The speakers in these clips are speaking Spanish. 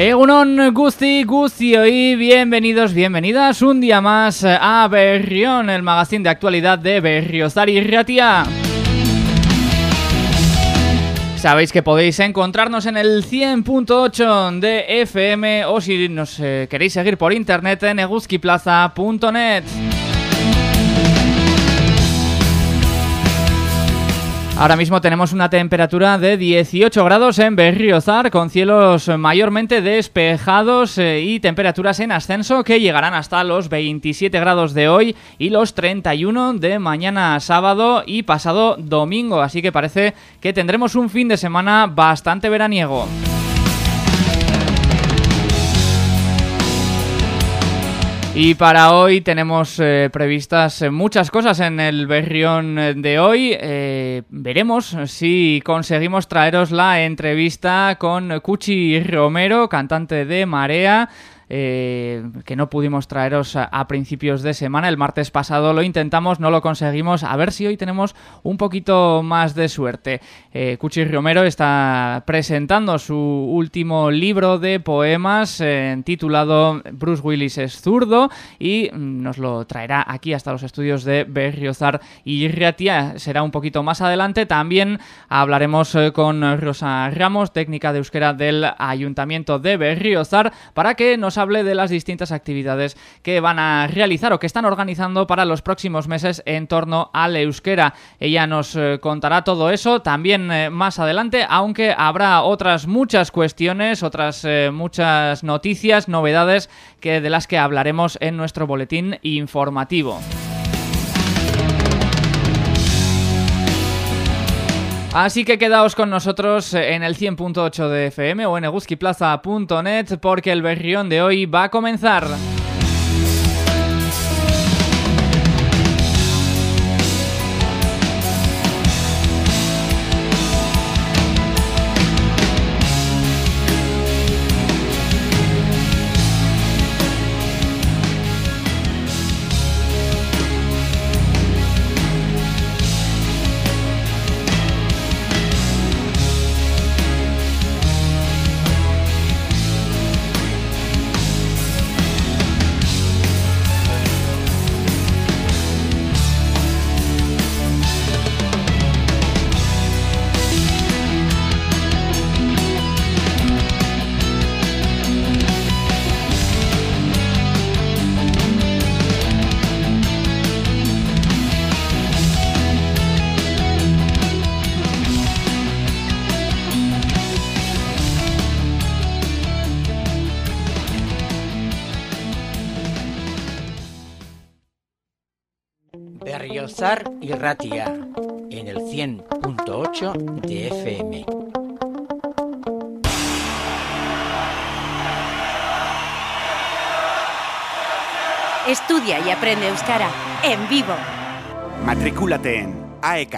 Egunon Gusti Gusti y bienvenidos, bienvenidas un día más a Berrión, el magazine de actualidad de Berriozar y Ratia. Sabéis que podéis encontrarnos en el 100.8 de FM o si nos eh, queréis seguir por internet en eguskiplaza.net. Ahora mismo tenemos una temperatura de 18 grados en Berriozar con cielos mayormente despejados eh, y temperaturas en ascenso que llegarán hasta los 27 grados de hoy y los 31 de mañana sábado y pasado domingo. Así que parece que tendremos un fin de semana bastante veraniego. Y para hoy tenemos eh, previstas eh, muchas cosas en el Berrión eh, de hoy. veremos si conseguimos traeros la entrevista con Cuchi Romero, cantante de Marea. Eh, que no pudimos traeros a, principios de semana. El martes pasado lo intentamos, no lo conseguimos. A ver si hoy tenemos un poquito más de suerte. Eh, Cuchi Romero está presentando su último libro de poemas eh, titulado Bruce Willis es zurdo y mm, nos lo traerá aquí hasta los estudios de Berriozar y Irratia. Será un poquito más adelante. También hablaremos eh, con Rosa Ramos, técnica de euskera del Ayuntamiento de Berriozar, para que nos hable de las distintas actividades que van a realizar o que están organizando para los próximos meses en torno al euskera. Ella nos eh, contará todo eso también eh, más adelante, aunque habrá otras muchas cuestiones, otras eh, muchas noticias, novedades que de las que hablaremos en nuestro boletín informativo. Así que quedaos con nosotros en el 100.8 de FM o en eguskiplaza.net porque el berrión de hoy va a comenzar. Y Ratia en el 100.8 de FM. Estudia y aprende euskara en vivo. Matricúlate en AEK.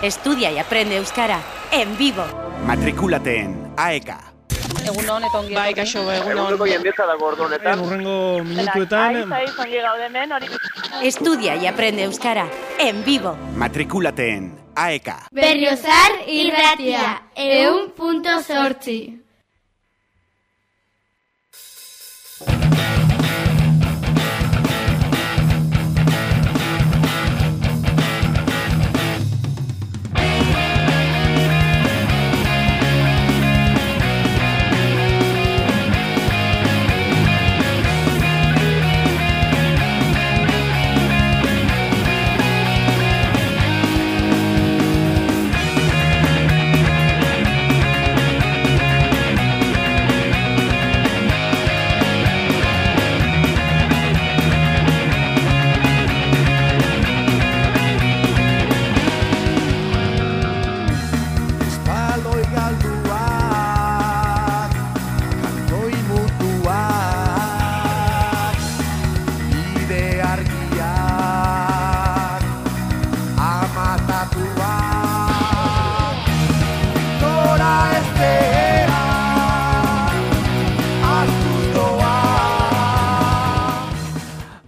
Estudia y aprende euskara en vivo. Matricúlate en egun hon eta ongi Bai, kaixo, egun hon. Egun hon dago ordu honetan. Bai, Urrengo minutuetan. Ahí ongi gaude hemen, hori. Estudia y aprende euskara en vivo. Matrículate en AECA. Berriozar irratia, eun punto sortzi.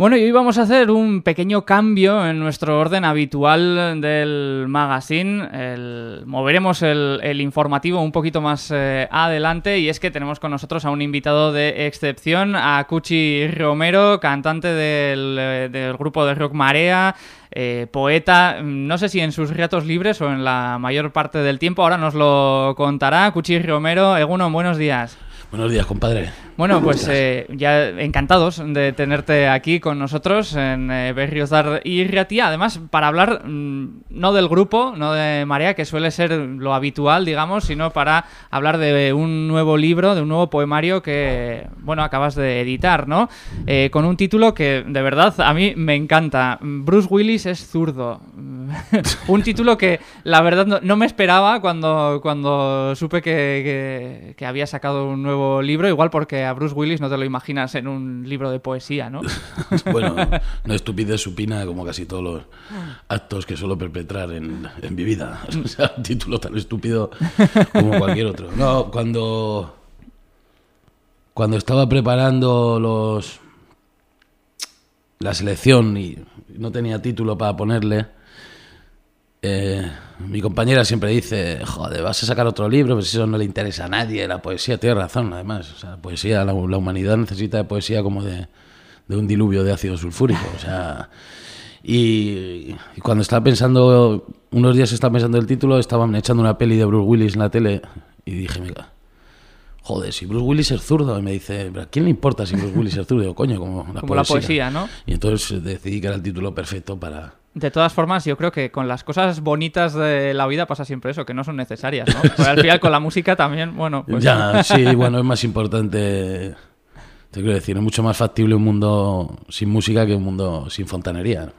Bueno, y hoy vamos a hacer un pequeño cambio en nuestro orden habitual del magazine. Moveremos el, informativo un poquito más eh, adelante y es que tenemos con nosotros a un invitado de excepción, a Cuchi Romero, cantante del, eh, grupo de rock Marea, eh, poeta, no sé si en sus ratos libres o en la mayor parte del tiempo, ahora nos lo contará. Cuchi Romero, Egunon, buenos días. Buenos días, compadre. Bueno, pues eh, ya encantados de tenerte aquí con nosotros en eh, Berriozar y Riatía. Además, para hablar mm, no del grupo, no de Marea, que suele ser lo habitual, digamos, sino para hablar de un nuevo libro, de un nuevo poemario que, bueno, acabas de editar, ¿no? Eh, con un título que, de verdad, a mí me encanta. Bruce Willis es zurdo. un título que, la verdad, no, no me esperaba cuando, cuando supe que, que- que había sacado un nuevo libro, igual porque a Bruce Willis no te lo imaginas en un libro de poesía, ¿no? Bueno, no estupidez supina como casi todos los actos que suelo perpetrar en, en mi vida. O sea, un título tan estúpido como cualquier otro. No, cuando, cuando estaba preparando los la selección y no tenía título para ponerle, eh, mi compañera siempre dice, joder, vas a sacar otro libro, pues eso no le interesa a nadie, la poesía, tiene razón, además, o sea, la poesía, la, la humanidad necesita de poesía como de, de un diluvio de ácido sulfúrico, o sea, y, y cuando estaba pensando, unos días estaba pensando el título, estaban echando una peli de Bruce Willis en la tele y dije, mira, joder, si Bruce Willis es zurdo, y me dice, ¿pero a quién le importa si Bruce Willis es zurdo? Digo, coño, como la Como la poesía. poesía, ¿no? Y entonces decidí que era el título perfecto para... De todas formas, yo creo que con las cosas bonitas de la vida pasa siempre eso, que no son necesarias, ¿no? Porque al final con la música también, bueno, pues... Ya, sí, bueno, es más importante. Te quiero decir, es mucho más factible un mundo sin música que un mundo sin fontanería.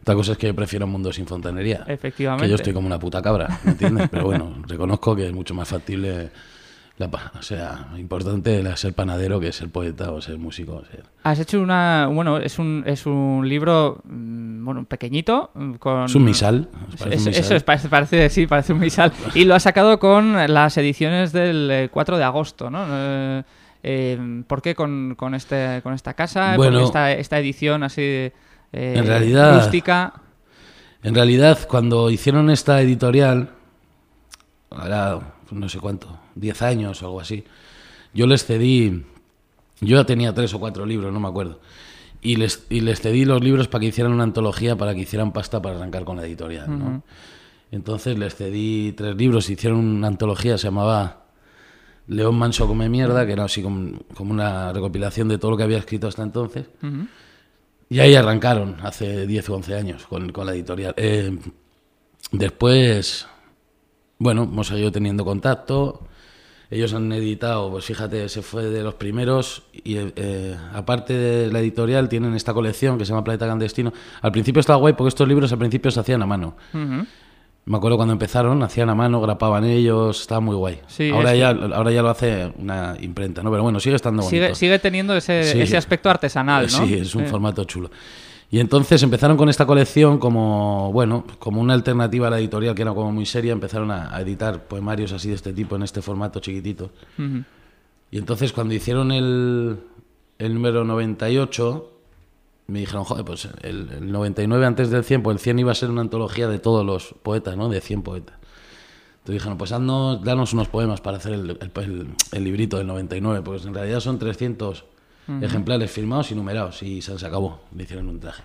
Otra cosa es que yo prefiero un mundo sin fontanería. Efectivamente. Que yo estoy como una puta cabra, ¿me entiendes? Pero bueno, reconozco que es mucho más factible. La, o sea, importante ser panadero que ser poeta o ser músico. o Has hecho una... Bueno, es un, es un libro, mm, bueno, pequeñito, mm, con... Es un misal. parece un Es- misal. Eso es, parece, parece- sí, parece un misal. Y lo has sacado con las ediciones del eh, 4 de agosto, ¿no? Eh, eh, ¿Por qué con, con, este, con esta casa? ¿Por qué Bueno. esta, esta edición así eh, En realidad- rústica? En realidad, cuando hicieron esta editorial, ahora no sé cuánto, 10 años o algo así, yo les cedí, yo ya tenía tres o cuatro libros, no me acuerdo, y les, y les cedí los libros para que hicieran una antología, para que hicieran pasta para arrancar con la editorial. ¿no? Entonces les cedí tres libros, hicieron una antología, se llamaba León Manso come mierda, que era así como, como una recopilación de todo lo que había escrito hasta entonces. Y ahí arrancaron, hace 10 o 11 años, con, con la editorial. Eh, después, bueno, hemos seguido teniendo contacto. Ellos han editado, pues fíjate, se fue de los primeros. Y eh, aparte de la editorial, tienen esta colección que se llama Planeta Clandestino. Al principio estaba guay porque estos libros al principio se hacían a mano. Ujú. Me acuerdo cuando empezaron, hacían a mano, grapaban ellos, estaba muy guay. Sí, ahora, ya, ahora ya lo hace una imprenta, ¿no? Pero bueno, sigue estando bonito. Sigue, sigue teniendo ese, ese aspecto artesanal, ¿no? Sí, es un Eh, formato chulo. Y entonces empezaron con esta colección como, bueno, como una alternativa a la editorial que era como muy seria, empezaron a, a editar poemarios así de este tipo en este formato chiquitito. ujú. Y entonces cuando hicieron el, el número 98, me dijeron, joder, pues el, el 99 antes del 100, pues el 100 iba a ser una antología de todos los poetas, ¿no? De 100 poetas. Entonces dijeron, pues haznos, danos unos poemas para hacer el, el- el- el librito del 99, pues en realidad son 300 ejemplares firmados y numerados y se, se acabó, le hicieron un traje.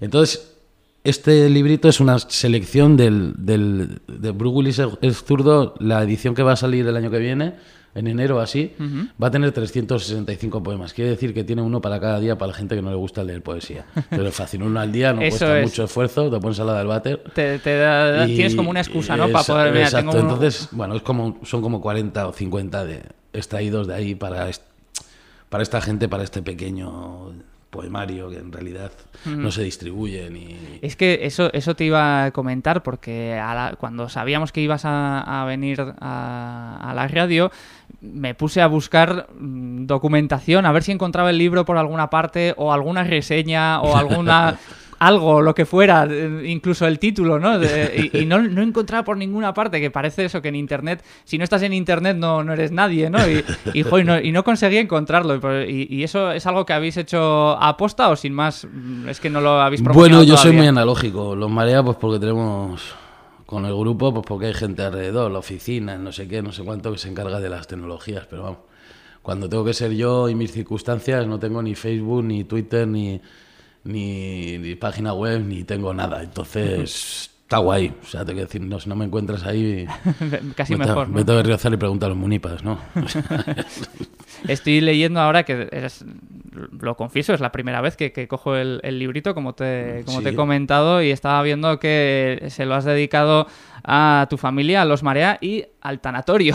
Entonces, este librito es una selección del, del, de Bruce Willis es zurdo, la edición que va a salir el año que viene, en enero o así, va a tener 365 poemas. Quiere decir que tiene uno para cada día para la gente que no le gusta leer poesía. Pero es fácil, uno al día, no Eso cuesta es. mucho esfuerzo, te pones al lado del váter. Te, te da- y- tienes como una excusa, ¿no? Para Esa- poder... Mira, exacto, tengo entonces, bueno, es como, son como 40 o 50 de, extraídos de ahí para, est- para esta gente, para este pequeño poemario que en realidad no se distribuye ni... Es que eso, eso te iba a comentar porque a la- cuando sabíamos que ibas a, a venir a, a la radio, me puse a buscar mm, documentación, a ver si encontraba el libro por alguna parte o alguna reseña o alguna algo, lo que fuera, eh, incluso el título, ¿no? De- y y no, no encontraba por ninguna parte, que parece eso, que en Internet, si no estás en Internet no, no eres nadie, ¿no? Y, y, jo, y no, y no conseguí encontrarlo. Y, por- y- eso es algo que habéis hecho a posta o sin más, es que no lo habéis promocionado Bueno, yo soy muy analógico. Los marea, pues porque tenemos con el grupo, pues porque hay gente alrededor, la oficina, no sé qué, no sé cuánto, que se encarga de las tecnologías. Pero vamos, cuando tengo que ser yo y mis circunstancias, no tengo ni Facebook, ni Twitter, ni, ni, ni página web, ni tengo nada. Entonces, está guay. O sea, te quiero decir, no, si no me encuentras ahí, Casi vete, mejor, ¿no? vete a Berriozar y pregunta a los munipas, ¿no? Estoy leyendo ahora que eres, lo confieso, es la primera vez que, que cojo el, el librito, como te, como te he comentado, y estaba viendo que se lo has dedicado a tu familia, a los Marea y al tanatorio.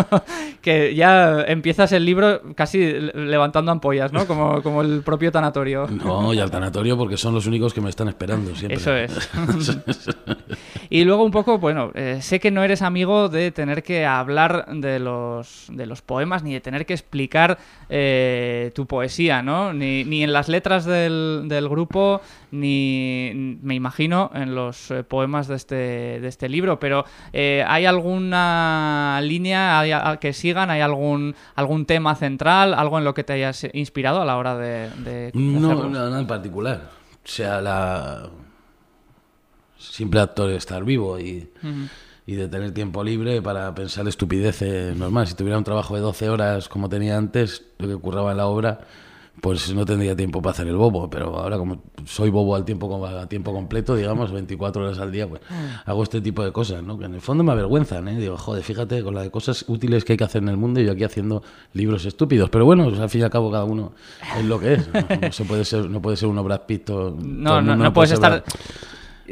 que ya empiezas el libro casi levantando ampollas, ¿no? Como, como el propio tanatorio. No, y al tanatorio porque son los únicos que me están esperando siempre. Eso es. Y luego un poco, bueno, eh, sé que no eres amigo de tener que hablar de los, de los poemas ni de tener que explicar eh, tu poesía, ¿no? Ni, ni en las letras del, del grupo, ni me imagino en los eh, poemas de este, de este libro, pero eh, ¿hay alguna línea hay a- que sigan? ¿Hay algún, algún tema central? ¿Algo en lo que te hayas inspirado a la hora de, de No, hacerlos? no, nada en particular. O sea, la simple acto de estar vivo y, y de tener tiempo libre para pensar estupideces normal. Si tuviera un trabajo de 12 horas como tenía antes, lo que curraba en la obra, pues no tendría tiempo para hacer el bobo. Pero ahora como soy bobo al tiempo, a tiempo completo, digamos, 24 horas al día, pues hago este tipo de cosas, ¿no? Que en el fondo me avergüenzan, ¿eh? Digo, joder, fíjate con las cosas útiles que hay que hacer en el mundo y yo aquí haciendo libros estúpidos. Pero bueno, pues, al fin y al cabo cada uno es lo que es. No, No se puede ser, no puede ser uno Brad Pitt. todo- todo No, no, no puede puedes estar... Brad-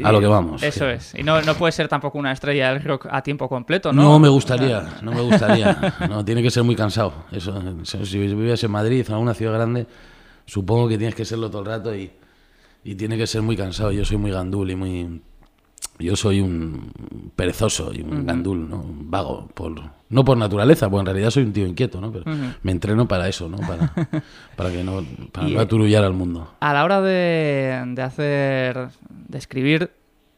A lo que vamos. Eso que- es. Y no, no puede ser tampoco una estrella del rock a tiempo completo, ¿no? No me gustaría, no me gustaría. No, tiene que ser muy cansado. Eso, eso, si vives en Madrid o en una ciudad grande, supongo que tienes que serlo todo el rato y, y tiene que ser muy cansado. Yo soy muy gandul y muy... Yo soy un perezoso y un gandul, ¿no? Un vago, por, no por naturaleza, porque en realidad soy un tío inquieto, ¿no? Pero me entreno para eso, ¿no? Para, para que no, para no aturullar al mundo. A la hora de, de hacer, de escribir,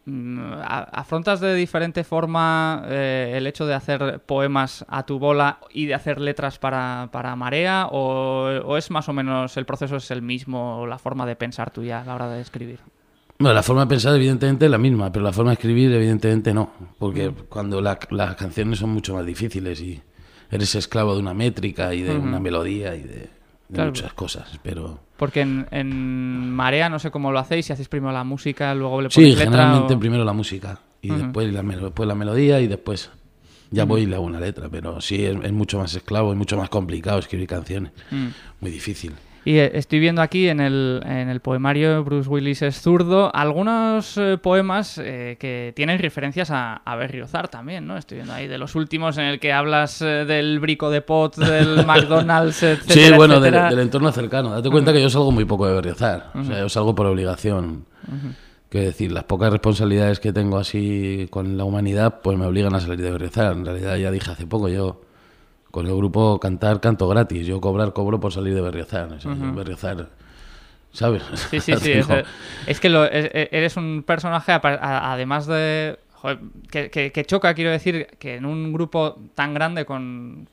mm, ¿afrontas de diferente forma eh, el hecho de hacer poemas a tu bola y de hacer letras para, para Marea? O, o es más o menos el proceso es el mismo, la forma de pensar tuya a la hora de escribir? Bueno, la forma de pensar evidentemente es la misma, pero la forma de escribir evidentemente no, porque Mm. cuando la- las canciones son mucho más difíciles y eres esclavo de una métrica y de una melodía y de, de Claro. muchas cosas, pero Porque en, en Marea no sé cómo lo hacéis, si hacéis primero la música, luego le sí, ponéis letra generalmente o- primero la música y después, la, después la melodía y después ya voy y le hago una letra, pero sí es, es mucho más esclavo y mucho más complicado escribir canciones, Mm. muy difícil. Y eh, estoy viendo aquí en el, en el poemario Bruce Willis es zurdo algunos eh, poemas eh, que tienen referencias a, a Berriozar también, ¿no? Estoy viendo ahí de los últimos en el que hablas eh, del brico de pot, del McDonald's, etcétera, Sí, bueno, del, etcétera. del entorno cercano. Date cuenta que yo salgo muy poco de Berriozar. O sea, yo salgo por obligación. Quiero decir, las pocas responsabilidades que tengo así con la humanidad, pues me obligan a salir de Berriozar. En realidad, ya dije hace poco, yo con el grupo cantar, canto gratis. Yo cobrar, cobro por salir de Berriozar. Berriozar, ¿sabes? Sí, sí, sí. Es, que lo- es- es- eres un personaje, además de. Joder, que, que- que choca, quiero decir, que en un grupo tan grande con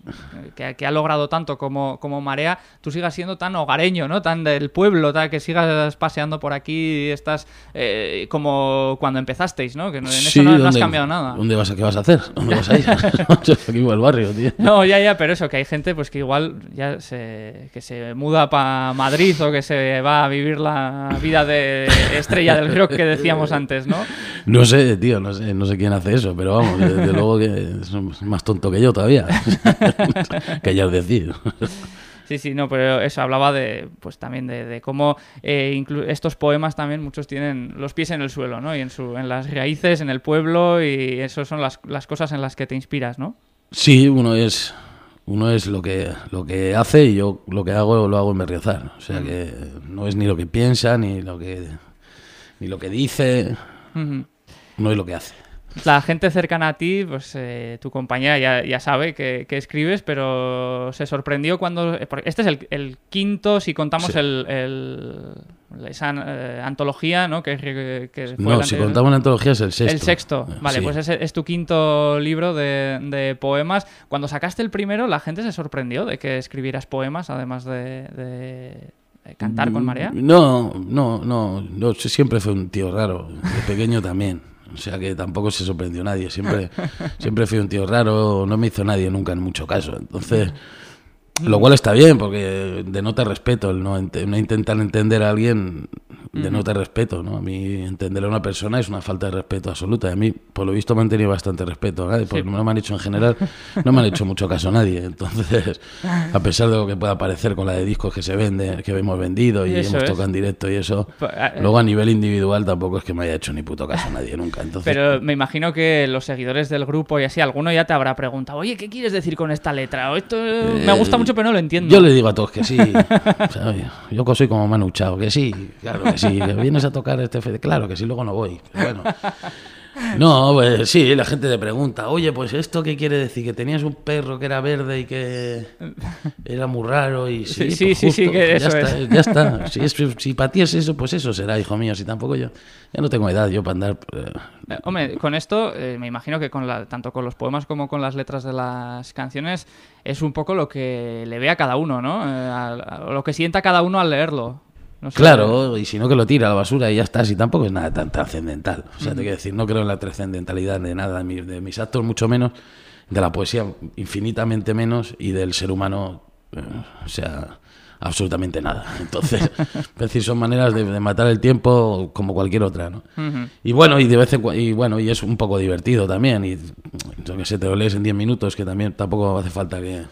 que, que ha logrado tanto como, como Marea, tú sigas siendo tan hogareño, ¿no? Tan del pueblo, tal, que sigas paseando por aquí estás eh, como cuando empezasteis, ¿no? Que no- en eso Sí, no, no has ¿dónde- cambiado nada. ¿Dónde vas a, qué vas a hacer? ¿Dónde vas a ir? Aquí el barrio, tío. No, ya, ya, pero eso, que hay gente pues que igual ya se, que se muda para Madrid o que se va a vivir la vida de estrella del rock que decíamos antes, ¿no? No sé, tío, no sé, no sé quién hace eso, pero vamos, desde luego que es más tonto que yo todavía. que ya os decir. Sí, sí, no, pero eso hablaba de, pues también de, de cómo eh, estos poemas también muchos tienen los pies en el suelo, ¿no? Y en, su, en las raíces, en el pueblo y eso son las, las cosas en las que te inspiras, ¿no? Sí, uno es uno es lo que lo que hace y yo lo que hago lo hago en Berriozar. O sea que no es ni lo que piensa ni lo que ni lo que dice, Ujú. no es lo que hace. La gente cercana a ti, pues eh, tu compañera ya, ya sabe que, que escribes, pero se sorprendió cuando... eh, Este es el, el quinto, si contamos Sí. el, el- esa eh, antología, ¿no? Que, que- fue No, si contamos la antología es el sexto. El sexto, vale, Sí. pues ese es tu quinto libro de, de poemas. Cuando sacaste el primero, la gente se sorprendió de que escribieras poemas, además de, cantar con Marea. Mm, No, no, no, no, siempre fue un tío raro, de pequeño también. O sea que tampoco se sorprendió nadie. Siempre, siempre fui un tío raro, no me hizo nadie nunca en mucho caso. Entonces, lo cual está bien, porque denota respeto, el no, no intentar entender a alguien denota respeto, ¿no? A mí entender a una persona es una falta de respeto absoluta. Y a mí, por lo visto, me han tenido bastante respeto nadie, porque no me han hecho en general, no me han hecho mucho caso a nadie. Entonces, a pesar de lo que pueda parecer con la de discos que se vende, que hemos vendido y hemos es. tocado en directo y eso, Pues, eh, luego a nivel individual tampoco es que me haya hecho ni puto caso a nadie nunca. Entonces, Pero me imagino que los seguidores del grupo y así, alguno ya te habrá preguntado, oye, ¿qué quieres decir con esta letra? O esto eh, me gusta mucho, pero no lo entiendo. Yo le digo a todos que sí. Yo que soy como Manu Chao, que sí, claro que sí. Que vienes a tocar este fe- Claro que sí, luego no voy. Pero bueno. No, pues sí, la gente te pregunta, oye, pues esto qué quiere decir, que tenías un perro que era verde y que era muy raro y sí, Sí, pues sí, sí, justo, que ya está, es. ya está. Si, es- si para ti es eso, pues eso será, hijo mío. Si tampoco yo, ya no tengo edad yo para andar. eh, Eh, Hombre, con esto eh, me imagino que con la, tanto con los poemas como con las letras de las canciones es un poco lo que le ve a cada uno, ¿no? Eh, a- a- lo que sienta cada uno al leerlo. No sé. Claro, y si no que lo tira a la basura y ya está, si tampoco es nada tan trascendental. O sea, te quiero decir, no creo en la trascendentalidad de nada, de, mi- de mis actos mucho menos, de la poesía infinitamente menos y del ser humano, eh, o sea, absolutamente nada. Entonces, es decir, son maneras de, de matar el tiempo como cualquier otra, ¿no? Y bueno, y de vez en y bueno, y es un poco divertido también, y yo que sé, te lo lees en 10 minutos, que también tampoco hace falta que,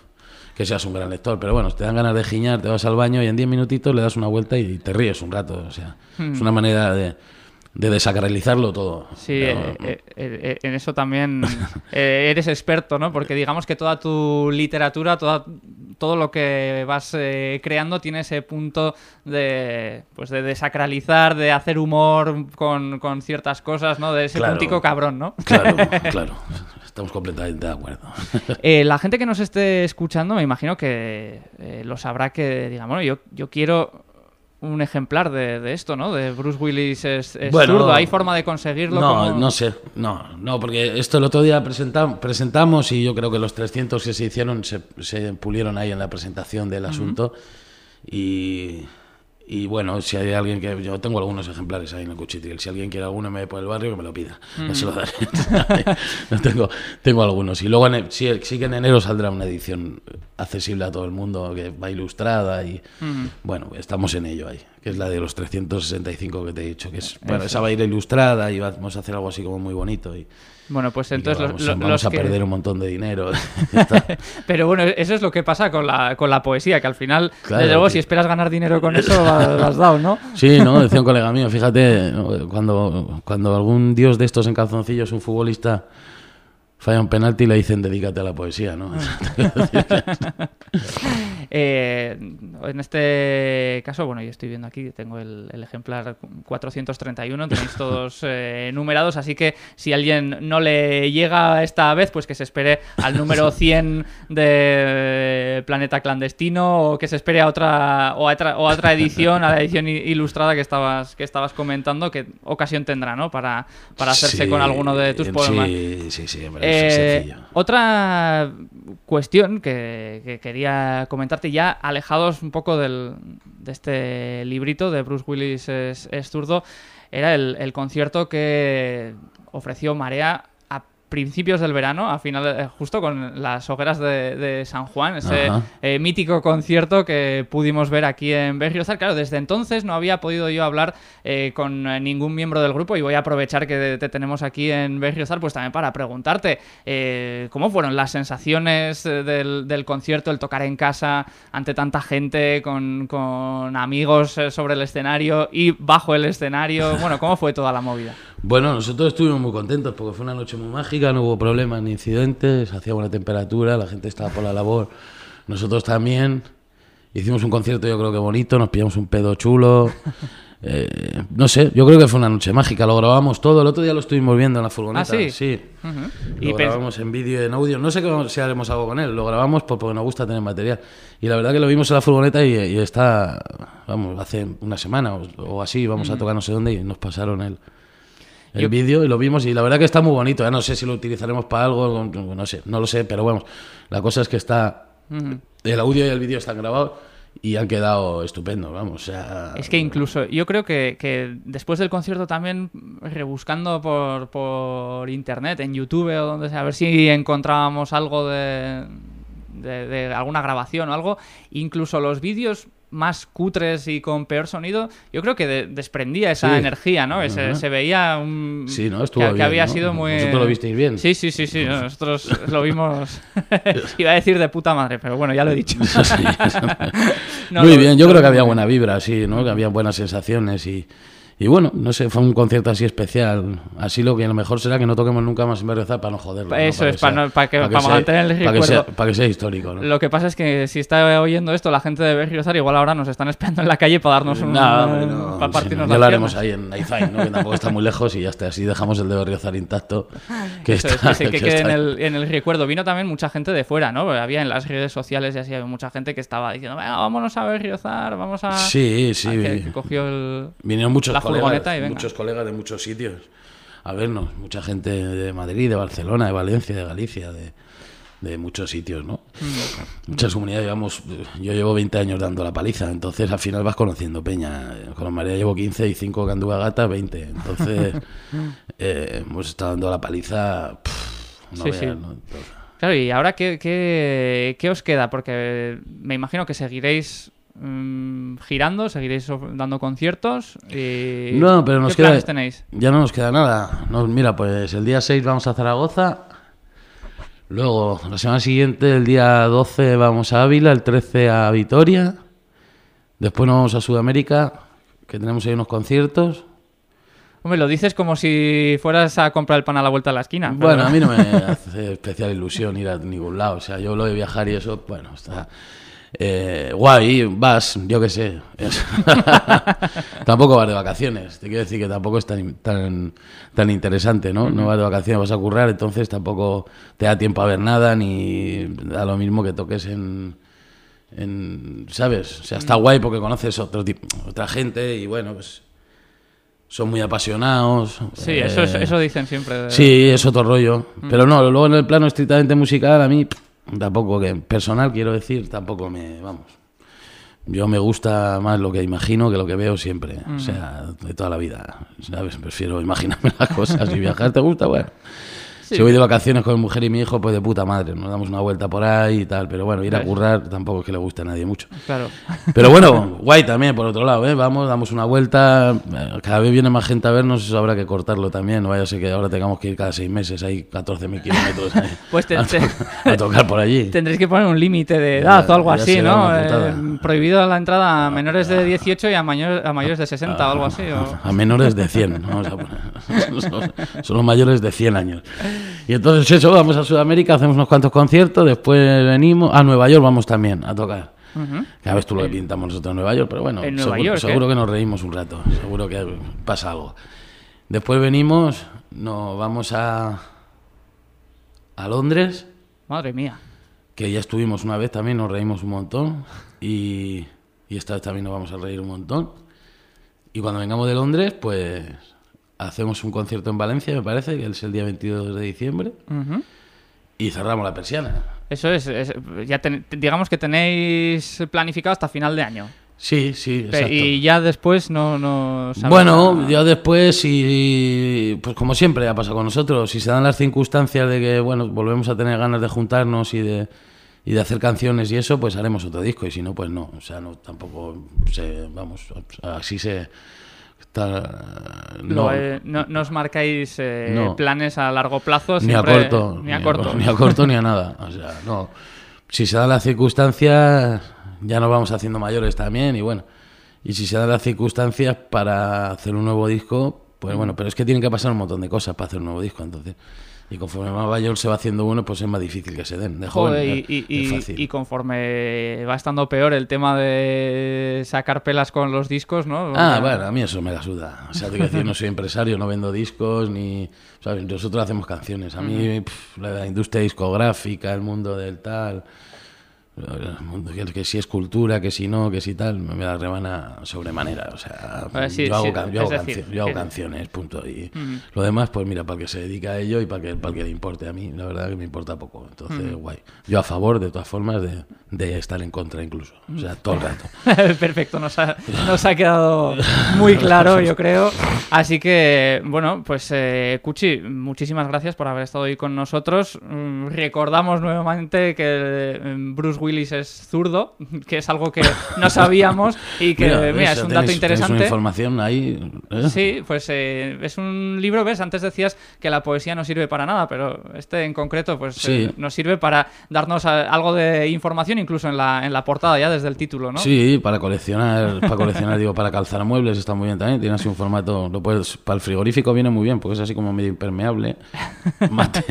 que seas un gran lector, pero bueno, te dan ganas de giñar, te vas al baño y en 10 minutitos le das una vuelta y te ríes un rato, o sea, es una manera de, de desacralizarlo todo. Sí, Pero, eh, eh, eh, en eso también eh, eres experto, ¿no? Porque digamos que toda tu literatura, toda, todo lo que vas eh, creando tiene ese punto de, pues de desacralizar, de hacer humor con, con ciertas cosas, ¿no? De ese Claro. puntico cabrón, ¿no? Claro, claro, estamos completamente de acuerdo. Eh, la gente que nos esté escuchando, me imagino que eh, lo sabrá que diga, bueno, yo, yo quiero un ejemplar de, de esto, ¿no? De Bruce Willis es, es Bueno, zurdo. ¿Hay forma de conseguirlo? No, como- no sé, no, no, porque esto el otro día presenta- presentamos y yo creo que los 300 que se hicieron se, se pulieron ahí en la presentación del asunto y, y bueno, si hay alguien que, yo tengo algunos ejemplares ahí en el cuchitril, si alguien quiere alguno me por el barrio que me lo pida, no se lo daré, no tengo, tengo algunos. Y luego en sí, sí que en enero saldrá una edición accesible a todo el mundo que va ilustrada y bueno, estamos en ello ahí, que es la de los 365 que te he dicho, que es, bueno, esa va a ir ilustrada y vamos a hacer algo así como muy bonito y, Bueno, pues entonces vamos, los, lo- vamos los a que- perder un montón de dinero. Pero bueno, eso es lo que pasa con la, con la poesía, que al final, Claro, desde luego, si esperas ganar dinero con eso, lo has dado, ¿no? Sí, ¿no? Decía un colega mío, fíjate, cuando, cuando algún dios de estos en calzoncillos, un futbolista, falla un penalti, le dicen dedícate a la poesía, ¿no? Eh, en este caso, bueno, yo estoy viendo aquí, tengo el, el ejemplar 431, tenéis todos eh, numerados, así que si alguien no le llega esta vez, pues que se espere al número 100 de Planeta Clandestino o que se espere a otra o a otra, o a otra edición, a la edición ilustrada que estabas que estabas comentando, que ocasión tendrá, ¿no? Para, para hacerse Sí, con alguno de tus poemas. Sí, sí, sí, hombre, Eh, otra cuestión que, que quería comentarte ya, alejados un poco del, de este librito de Bruce Willis es, es zurdo, era el, el concierto que ofreció Marea principios del verano, a final, eh, justo con las hogueras de, de San Juan, ese eh, mítico concierto que pudimos ver aquí en Berriozar. Claro, desde entonces no había podido yo hablar eh, con eh, ningún miembro del grupo y voy a aprovechar que te tenemos aquí en Berriozar pues también para preguntarte eh, cómo fueron las sensaciones del, del concierto, el tocar en casa ante tanta gente, con, con amigos sobre el escenario y bajo el escenario. Bueno, ¿cómo fue toda la movida? Bueno, nosotros estuvimos muy contentos porque fue una noche muy mágica, no hubo problemas ni incidentes, hacía buena temperatura, la gente estaba por la labor, nosotros también. Hicimos un concierto yo creo que bonito, nos pillamos un pedo chulo, eh, no sé, yo creo que fue una noche mágica. Lo grabamos todo. El otro día lo estuvimos viendo en la furgoneta. ¿Ah, sí? sí. Lo Y grabamos en vídeo y en audio. No sé qué si haremos algo con él. Lo grabamos por- porque nos gusta tener material. Y la verdad que lo vimos en la furgoneta y, y está, vamos, hace una semana o, o así, vamos a tocar no sé dónde y nos pasaron el, el Yo- vídeo y lo vimos y la verdad que está muy bonito. Ya no sé si lo utilizaremos para algo, no sé, no lo sé, pero vamos, la cosa es que está, el audio y el vídeo están grabados y han quedado estupendos, vamos. O sea, Es que incluso yo creo que, que después del concierto también rebuscando por, por internet, en YouTube o donde sea, a ver si encontrábamos algo de, de, de alguna grabación o algo, incluso los vídeos más cutres y con peor sonido, yo creo que de- desprendía esa Sí. energía, ¿no? Se, veía un... Sí, ¿no? Estuvo que, que bien, había ¿no? sido muy... ¿Vosotros lo visteis bien? Sí, sí, sí, sí, no, nosotros lo vimos... Iba a decir de puta madre, pero bueno, ya lo he dicho. Sí. No, Muy bien, yo creo que había buena vibra, sí, ¿no? Que había buenas sensaciones y, y bueno, no sé, fue un concierto así especial. Así lo que a lo mejor será que no toquemos nunca más en Berriozar para no joderlo. ¿no? Eso es, para no- para que- para sea- mantener el para que sea- recuerdo. para que sea histórico, ¿no? Lo que pasa es que si está oyendo esto la gente de Berriozar, igual ahora nos están esperando en la calle para darnos un... No, no, para sí, partirnos ya las lo haremos ahí en Aizain, ¿no? que tampoco está muy lejos y ya está, así dejamos el de Berriozar intacto. Que Eso es, está- que, que que quede en está- el, en el recuerdo. Vino también mucha gente de fuera, ¿no? Porque Había en las redes sociales y así había mucha gente que estaba diciendo, venga, vámonos a Berriozar, vamos a... Sí, sí. a que, que cogió el... Vinieron muchos furgoneta y venga. muchos colegas de muchos sitios a vernos, mucha gente de Madrid, de Barcelona, de Valencia, de Galicia, de, de muchos sitios, ¿no? Mm. Muchas comunidades, llevamos, yo llevo 20 años dando la paliza, entonces al final vas conociendo Peña. Con María llevo 15 y 5 que anduve a gata, 20. Entonces eh, hemos estado dando la paliza. pff, no Sí, veas, sí. ¿no? Entonces, Claro, y ahora, ¿qué, qué, qué os queda? Porque me imagino que seguiréis mm, girando, seguiréis dando conciertos y... No, pero nos ¿Qué queda. planes tenéis? Ya no nos queda nada. No, mira, pues el día 6 vamos a Zaragoza. Luego, la semana siguiente, el día 12, vamos a Ávila. El 13 a Vitoria. Después nos vamos a Sudamérica, que tenemos ahí unos conciertos. Hombre, lo dices como si fueras a comprar el pan a la vuelta de la esquina. pero- Bueno, a mí no me hace especial ilusión ir a ningún lado. O sea, yo lo de viajar y eso, bueno, está eh, guay, vas, yo qué sé. Tampoco vas de vacaciones. Te quiero decir que tampoco es tan, tan, tan interesante, ¿no? No vas de vacaciones, vas a currar, entonces tampoco te da tiempo a ver nada, ni da lo mismo que toques en. en ¿Sabes? O sea, está guay porque conoces otro tipo, otra gente y bueno, pues. Son muy apasionados. Sí, eso, eh, eso dicen siempre. de- Sí, es otro rollo. Pero no, luego en el plano estrictamente musical, a mí pff, tampoco, que personal quiero decir, tampoco me, vamos. Yo me gusta más lo que imagino que lo que veo siempre. O sea, de toda la vida. ¿Sabes? Prefiero imaginarme las cosas. Si viajar te gusta, bueno. Sí. Si voy de vacaciones con mi mujer y mi hijo, pues de puta madre. Nos damos una vuelta por ahí y tal. Pero bueno, ir a currar tampoco es que le guste a nadie mucho. Claro. Pero bueno, guay también, por otro lado, ¿eh? Vamos, damos una vuelta. eh, Cada vez viene más gente a vernos, eso habrá que cortarlo también. No vaya a ser que ahora tengamos que ir cada seis meses, hay 14.000 kilómetros Pues te- a, tocar por allí. Tendréis que poner un límite de Ya, edad o algo así, ¿no? Eh, prohibido la entrada a menores de 18 y a, mayor- a mayores de 60 o algo así. o- A menores de 100, vamos a poner. Son, son los mayores de 100 años. Y entonces eso, vamos a Sudamérica, hacemos unos cuantos conciertos, después venimos a Nueva York, vamos también a tocar. Cada vez tú lo que pintamos nosotros en Nueva York, pero bueno, ¿En Nueva seguro, York, eh? seguro que nos reímos un rato, seguro que pasa algo. Después venimos, nos vamos a, a Londres, Madre mía. que ya estuvimos una vez también, nos reímos un montón, y, y esta vez también nos vamos a reír un montón. Y cuando vengamos de Londres, pues hacemos un concierto en Valencia, me parece, que es el día 22 de diciembre, y cerramos la persiana. Eso es, es- ya ten- digamos que tenéis planificado hasta final de año. Sí, sí, exacto. Y ya después no, Bueno, nada. ya después, si, pues como siempre ha pasado con nosotros, si se dan las circunstancias de que, bueno, volvemos a tener ganas de juntarnos y de, y de hacer canciones y eso, pues haremos otro disco, y si no, pues no, o sea, no, tampoco, se, vamos, así se... No, eh, no, no os marcáis eh, No. planes a largo plazo. ni a corto, Ni a corto. ni a corto ni a nada, o sea, no. Si se dan las circunstancias, ya nos vamos haciendo mayores también, y bueno, y si se dan las circunstancias para hacer un nuevo disco, Pues bueno, pero es que tienen que pasar un montón de cosas para hacer un nuevo disco, entonces. Y conforme más mayor se va haciendo uno, pues es más difícil que se den. De joven, Joder, es- y, es y- fácil. y conforme va estando peor el tema de sacar pelas con los discos, ¿no? Ah, bueno, a mí eso me la suda. O sea, te decir, no soy empresario, no vendo discos, ni... ¿sabes? Nosotros hacemos canciones. A mí, pf, la industria discográfica, el mundo del tal... que, si es cultura, que si no, que si tal, me la rebana sobremanera. O sea, Eh, sí, yo, hago, sí, yo es hago decir, yo hago canciones, punto. Y lo demás, pues mira, para el que se dedica a ello y para que, para que le importe a mí, la verdad que me importa poco. Entonces, guay. Yo a favor, de todas formas, de, de estar en contra incluso. O sea, todo el rato. Perfecto, nos ha, nos ha quedado muy claro, yo creo. Así que, bueno, pues eh, Cuchi, muchísimas gracias por haber estado hoy con nosotros. Mm, Recordamos nuevamente que eh, Bruce Willis es zurdo, que es algo que no sabíamos y que, mira, ¿ves? es un dato tenéis interesante. una información ahí. ¿eh? Sí, pues eh, es un libro, ¿ves? Antes decías que la poesía no sirve para nada, pero este en concreto pues Sí. eh, nos sirve para darnos a- algo de información incluso en la, en la portada ya desde el título, ¿no? Sí, para coleccionar, para coleccionar, digo, para calzar muebles está muy bien también. Tiene así un formato, lo puedes, para el frigorífico viene muy bien, porque es así como medio impermeable. Mate.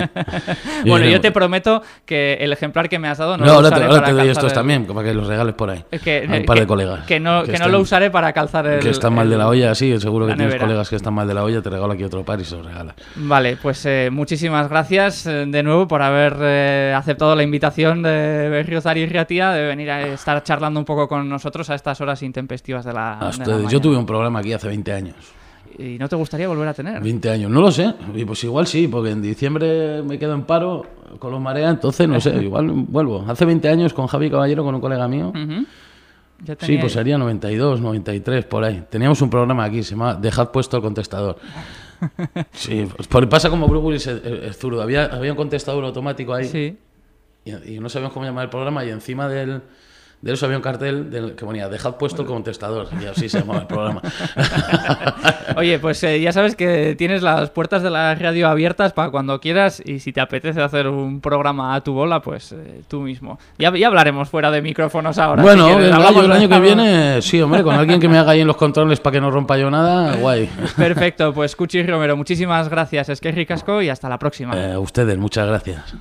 Bueno, yo te prometo que el ejemplar que me has dado no, No, lo ahora usaré ahora para te doy estos el- también, para que los regales por ahí. Que, a un par que- de colegas. Que no, que no estén- lo usaré para calzar el. Que están mal de la olla, sí, seguro que tienes colegas que están mal de la olla, te regalo aquí otro par y se los regalas. Vale, pues eh, muchísimas gracias eh, de nuevo por haber eh, aceptado la invitación de Berriozar y Riatía de venir a estar charlando un poco con nosotros a estas horas intempestivas de la. De la yo tuve un programa aquí hace 20 años. ¿Y no te gustaría volver a tener? 20 años, no lo sé. Y pues igual sí, porque en diciembre me quedo en paro con los marea, entonces no sé, igual vuelvo. Hace 20 años con Javi Caballero, con un colega mío. Ujú. Ya Sí, pues sería 92, 93, por ahí. Teníamos un programa aquí, se llama Dejad puesto el contestador. Sí, pues por- pasa como Bruce Willis es, es- es zurdo. Había, había un contestador automático ahí Sí. y, y no sabíamos cómo llamar el programa y encima del, de eso había un cartel del, que ponía Dejad puesto el contestador y así se llamaba el programa. Oye, pues eh, ya sabes que tienes las puertas de la radio abiertas para cuando quieras y si te apetece hacer un programa a tu bola, pues eh, tú mismo. Ya, ya hablaremos fuera de micrófonos ahora. bueno, si el de- año que viene, sí, hombre, con alguien que me haga ahí en los controles para que no rompa yo nada, guay. Perfecto, pues Cuchi Romero, muchísimas gracias. Es que es ricasco y hasta la próxima. Eh, a ustedes, muchas gracias.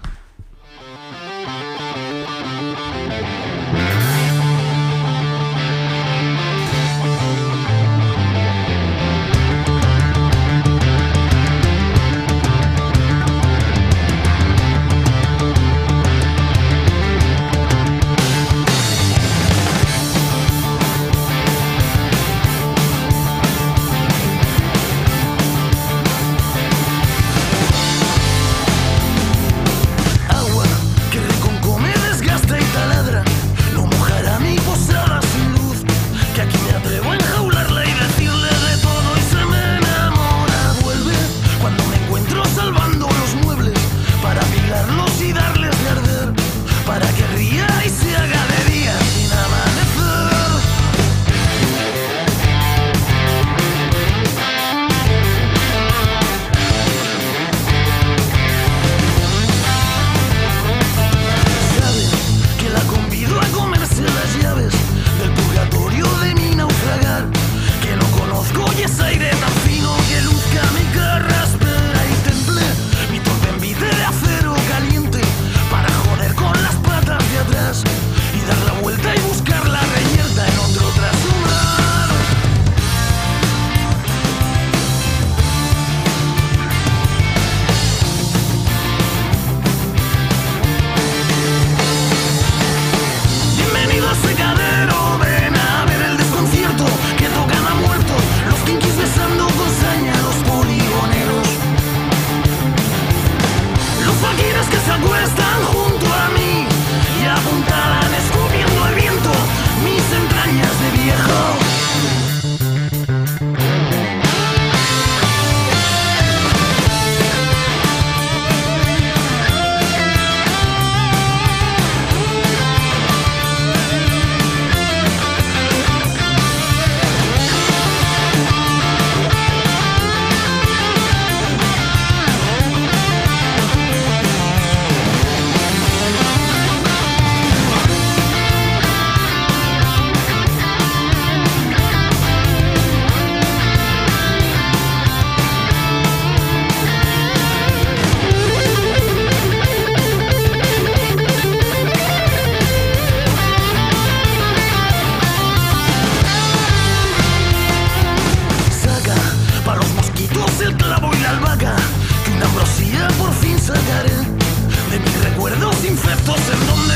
and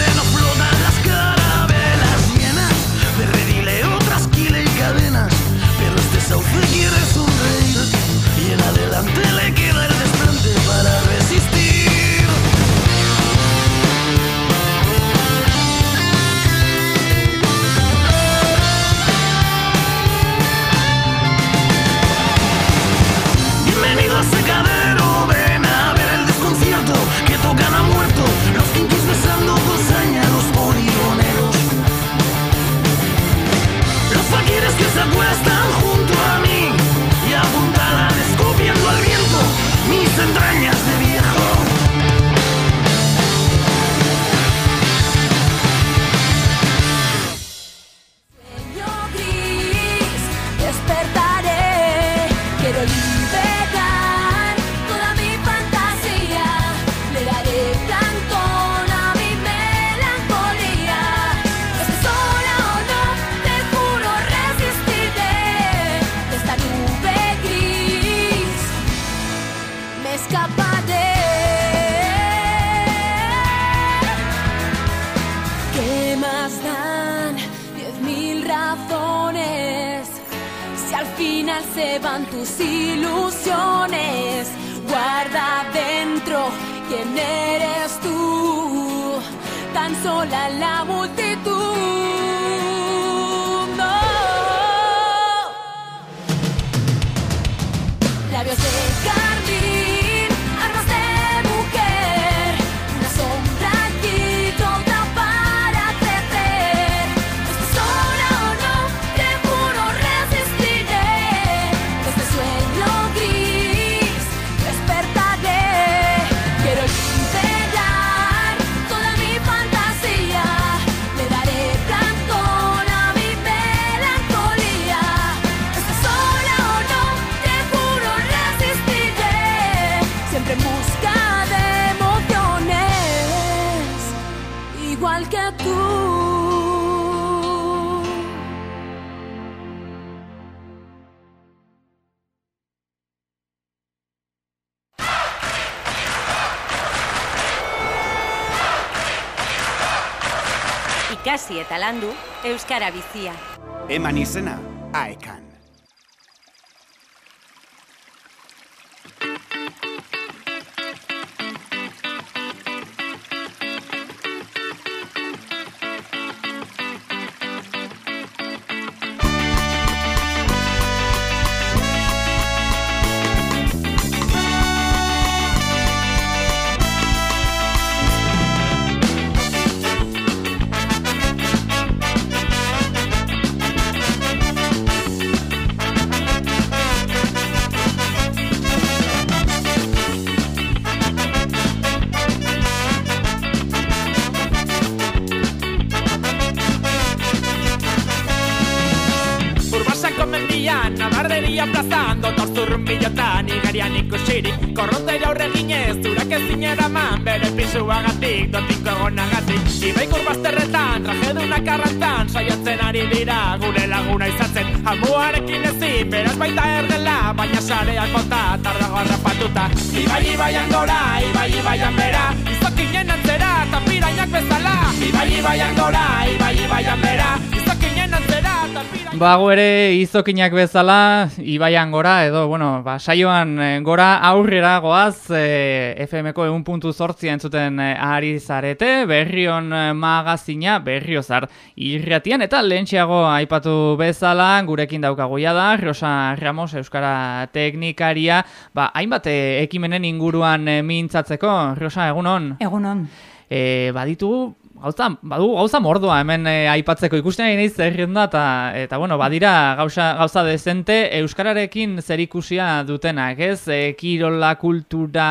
Ikasi eta landu Euskara bizia. Eman izena, aekan. Izatzen, amuarekin ezin, beraz baita erdela, baina sareak bota, tardago harrapatuta. Ibai ibaian gora, ibai ibaian bera, izokinen antzera, tapirainak bezala. Ibai ibaian gora, ibai ibaian bera, Bago ere izokinak bezala, ibaian gora, edo, bueno, ba, saioan eh, gora aurrera goaz, eh, FM-ko egun puntu zortzia entzuten eh, ari zarete, berrion magazina, berriozar irratian, eta lehentxeago aipatu bezala, gurekin daukagoia da, Rosa Ramos, Euskara Teknikaria, ba, hainbat ekimenen inguruan mintzatzeko, Rosa, egunon? Egunon. E, baditugu, gauza, badu gauza mordoa hemen e, aipatzeko ikusten ari naiz zerrien da, eta, eta bueno, badira gauza, gauza dezente Euskararekin zerikusia dutenak, ez? E, kirola, kultura,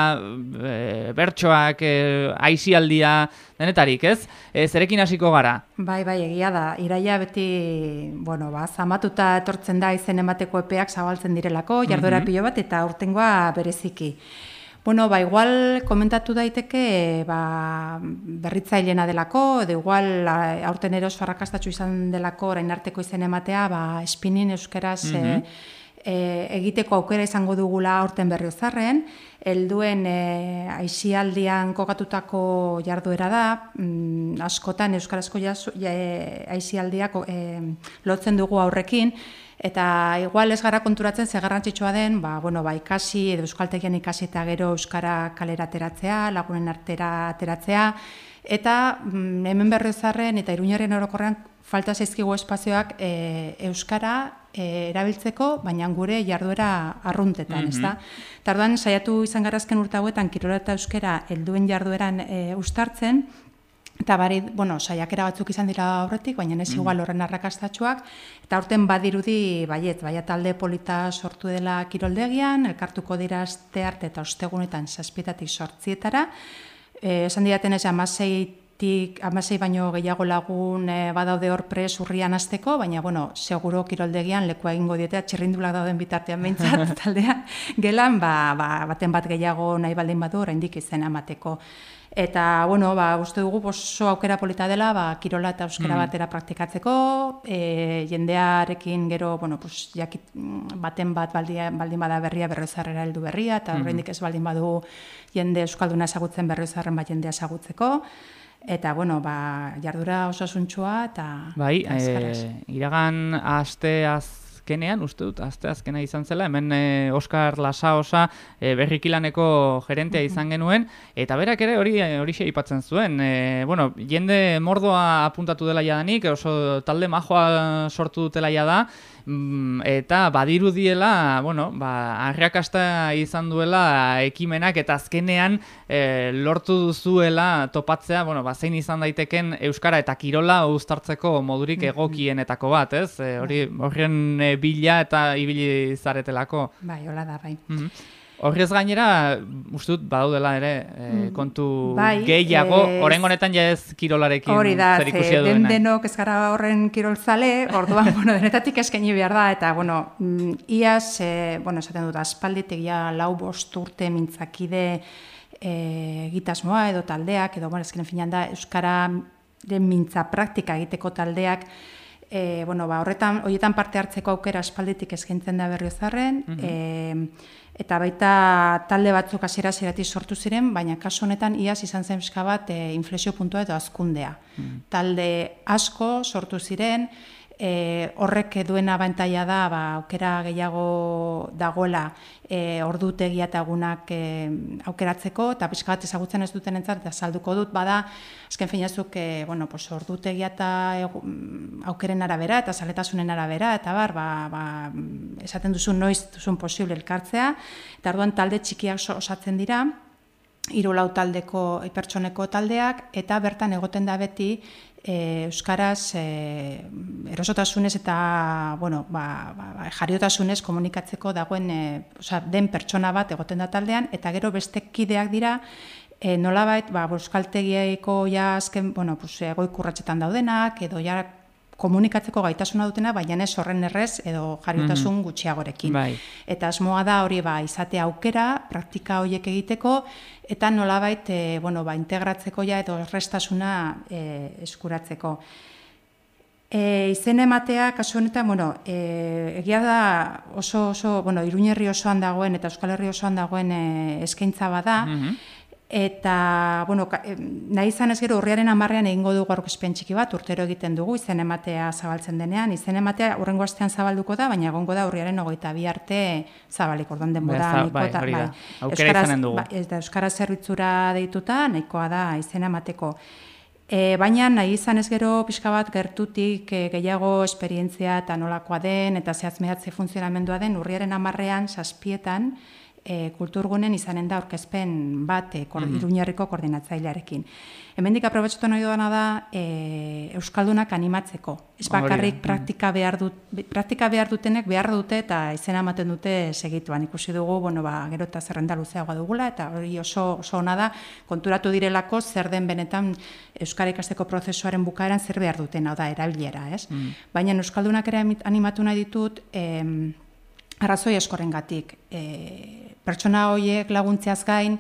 e, bertsoak, e, aisialdia, denetarik, ez? E, zerekin hasiko gara? Bai, bai, egia da. Iraia beti, bueno, ba, zamatuta etortzen da izen emateko epeak zabaltzen direlako, jarduera Mhm. pilo bat, eta urtengoa bereziki. Bueno, ba, igual komentatu daiteke, ba, berritzailena delako, edo igual aurten eros arrakastatxu izan delako orain arteko izen ematea, ba, espinin euskeraz Mhm. eh, e, egiteko aukera izango dugula aurten berriozarren, helduen e, aisialdian kokatutako jarduera da, mm, askotan euskarazko ja, e, aisialdiak e, lotzen dugu aurrekin, eta igual ez gara konturatzen ze garrantzitsua den, ba, bueno, ba, ikasi, edo euskaltegian ikasi eta gero euskara kalera ateratzea, lagunen artera ateratzea, eta mm, hemen berriozarren eta iruñaren orokorrean falta zaizkigu espazioak e, euskara e, erabiltzeko, baina gure jarduera arruntetan, Mhm. ezta? Tarduan saiatu izan garazken urte hauetan kirola eta euskara helduen jardueran e, ustartzen, Eta bari, bueno, saiakera batzuk izan dira aurretik, baina ez igual horren arrakastatxuak, eta aurten badirudi, baiet, baia talde polita sortu dela kiroldegian, elkartuko dira aste arte eta ostegunetan zazpietatik sortzietara, e, esan didaten ez amaseitik, amasei baino gehiago lagun e, badaude hor pres urrian azteko, baina, bueno, seguro kiroldegian leku egingo diete, txirrindulak dauden bitartean behintzat, taldean, gelan, ba, ba, baten bat gehiago nahi baldin badu, oraindik izena emateko. Eta, bueno, ba, uste dugu oso aukera polita dela, ba, kirola eta euskara Mm. batera praktikatzeko, e, jendearekin gero, bueno, pues, jakit, mm, baten bat baldia, baldin bada berria berrezarrera heldu berria, eta oraindik ez baldin badu jende euskalduna ezagutzen berrezarren bat jendea ezagutzeko, eta, bueno, ba, jardura osasuntsua eta, Bai, eta e, iragan aste azkenean, uste dut, aste azkena izan zela, hemen e, Oskar Lasaosa e, berrikilaneko gerentea izan genuen, eta berak ere hori hori aipatzen zuen. E, bueno, jende mordoa apuntatu dela jadanik, oso talde majoa sortu dutela jada, eta badirudiela, bueno, ba, arrakasta izan duela ekimenak eta azkenean e, lortu duzuela topatzea, bueno, ba, zein izan daiteken euskara eta kirola uztartzeko modurik egokienetako bat, ez? E, hori horren e, bila eta ibili zaretelako. Bai, hola da, bai. Mhm. Horrez gainera, uste dut badaudela ere e, kontu Bai, gehiago, eh, orain honetan ez kirolarekin Hori da, zer ze ikusia den denok ez gara horren kirolzale, orduan, bueno, denetatik eskaini behar da, eta, bueno, mm, iaz, e, bueno, esaten dut, aspalditik ja lau bost urte mintzakide e, egitasmoa edo taldeak, edo, bueno, ezkenen finan da, Euskara den mintza praktika egiteko taldeak, e, bueno, ba, horretan, horietan parte hartzeko aukera aspalditik eskaintzen da berriozarren, Mhm. e, eta baita talde batzuk hasiera zeratik sortu ziren, baina kasu honetan iaz izan zen pixka bat e, inflexio puntua edo azkundea. Talde asko sortu ziren, e, horrek duena abantaila da, ba, aukera gehiago dagoela e, ordutegia eta egunak e, aukeratzeko, eta pixka bat ezagutzen ez duten entzat, eta salduko dut, bada, azken finazuk, e, bueno, pues, ordutegia eta mm, aukeren arabera, eta zaletasunen arabera, eta bar, ba, ba, esaten duzu noiz duzun posible elkartzea, eta orduan talde txikiak osatzen dira, hiru lau taldeko pertsoneko taldeak eta bertan egoten da beti e, euskaraz e, erosotasunez eta bueno, ba, ba, ba, jariotasunez komunikatzeko dagoen e, osea, den pertsona bat egoten da taldean eta gero beste kideak dira e, nolabait ba euskaltegieko ja azken bueno, pues, egoikurratzetan daudenak edo ja komunikatzeko gaitasuna dutena, baina ez horren errez edo jariotasun Mhm. gutxiagorekin. Bai. Eta asmoa da hori ba izatea aukera, praktika horiek egiteko eta nolabait e, bueno, ba, integratzeko ja edo errestasuna e, eskuratzeko. E, izen ematea, kasu honetan, bueno, e, egia da oso, oso, bueno, Iruñerri osoan dagoen eta Euskal Herri osoan dagoen e, eskaintza bada, Mhm. Eta, bueno, nahi izan ez gero urriaren amarrean egingo dugu aurkezpen txiki bat, urtero egiten dugu, izen ematea zabaltzen denean. Izen ematea urrengo astean zabalduko da, baina egongo da urriaren hogeita bi arte zabalik, orduan denbora Bai, nahiko bai. Aukera Euskaraz- izanen dugu. ba, ez da, Euskara zerbitzura deituta, nahikoa da izena emateko. E, baina nahi izan ez gero pixka bat gertutik e, gehiago esperientzia eta nolakoa den eta zehaz mehatze funtzionamendua den urriaren amarrean, zazpietan, e, kulturgunen izanen da aurkezpen bat e, kor, Mhm. iruñerriko koordinatzailearekin. Hemendik aprobetxatu nahi dudana da e, Euskaldunak animatzeko. Ez bakarrik mhm. praktika behar, dut, praktika behar dutenek behar dute eta izena ematen dute segituan. Ikusi dugu, bueno, ba, gero eta zerrenda luzeagoa dugula eta hori oso, oso ona da konturatu direlako zer den benetan Euskara ikasteko prozesuaren bukaeran zer behar duten, hau da, erabilera, ez? Mm. Baina Euskaldunak ere animatu nahi ditut, em, arrazoi askorengatik. E, pertsona horiek laguntzeaz gain,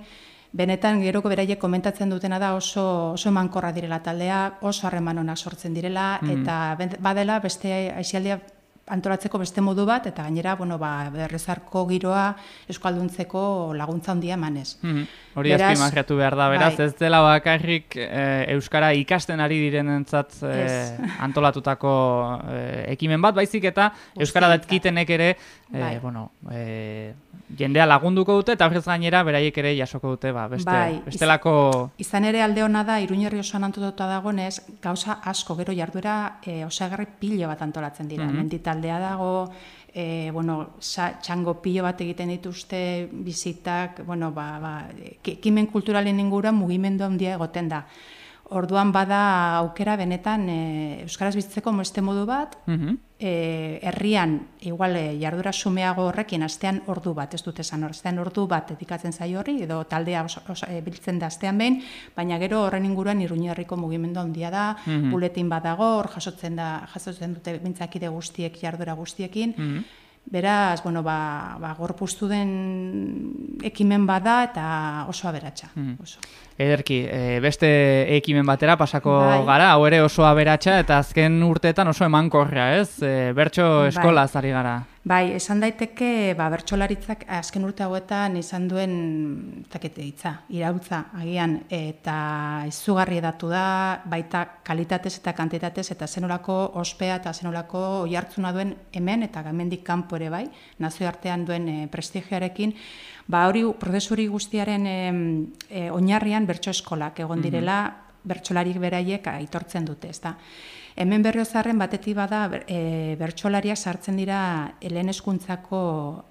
benetan geroko beraiek komentatzen dutena da oso oso emankorra direla taldea, oso harreman sortzen direla Mhm. eta ben- badela beste aisialdia antolatzeko beste modu bat, eta gainera, bueno, ba, berrezarko giroa euskalduntzeko laguntza handia emanez. Mhm. Hori Beraz, azpimarratu behar da, beraz, bai. ez dela bakarrik eh, Euskara ikasten ari direnentzat Ez. antolatutako eh, ekimen bat, baizik eta Euskara Guztientzat. datkitenek ere, Bai. bueno, eh, jendea lagunduko dute, eta horrez gainera beraiek ere jasoko dute, ba, beste, Bai, bestelako... Izan ere alde hona da, Iruñerri osoan antolatuta dagonez, gauza asko, gero jarduera e, osagarri pilo bat antolatzen dira. Mhm. Menditaldea dago, e, bueno, sa, txango pilo bat egiten dituzte, bizitak, bueno, ba, ba, ki- ekimen kulturalen inguruan mugimendu handia egoten da. Orduan bada aukera benetan e, Euskaraz bizitzeko beste modu bat, Mhm. E, herrian, igual, e, jardura sumeago horrekin, astean ordu bat, ez dut esan hor, astean ordu bat dedikatzen zaio horri, edo taldea oso, oso, e, biltzen da astean behin, baina gero horren inguruan iruñerriko mugimendu handia da, Mhm. buletin badago, hor jasotzen da, jasotzen dute bintzakide guztiek, jardura guztiekin, Mhm. Beraz, bueno, ba, ba, gorpuztu den ekimen bada eta oso aberatsa. Mhm. Oso. Ederki, e, beste ekimen batera pasako Bai. gara, hau ere oso aberatsa eta azken urteetan oso emankorra, ez? E, bertso Bai. eskolaz ari gara. Bai, esan daiteke, ba, bertsolaritzak azken urte hauetan izan duen, zakete hitza, iraultza, agian, eta izugarri datu da, baita kalitatez eta kantitatez, eta zenolako ospea eta zenolako oihartzuna duen hemen, eta gamendik kanpo ere bai, nazioartean duen e, prestigioarekin, ba, hori prozesuri guztiaren e, oinarrian bertso eskolak egon direla, bertsolarik beraiek aitortzen dute, ezta. Hemen berriozarren batetik bada e, bertsolariak sartzen dira lehen hezkuntzako,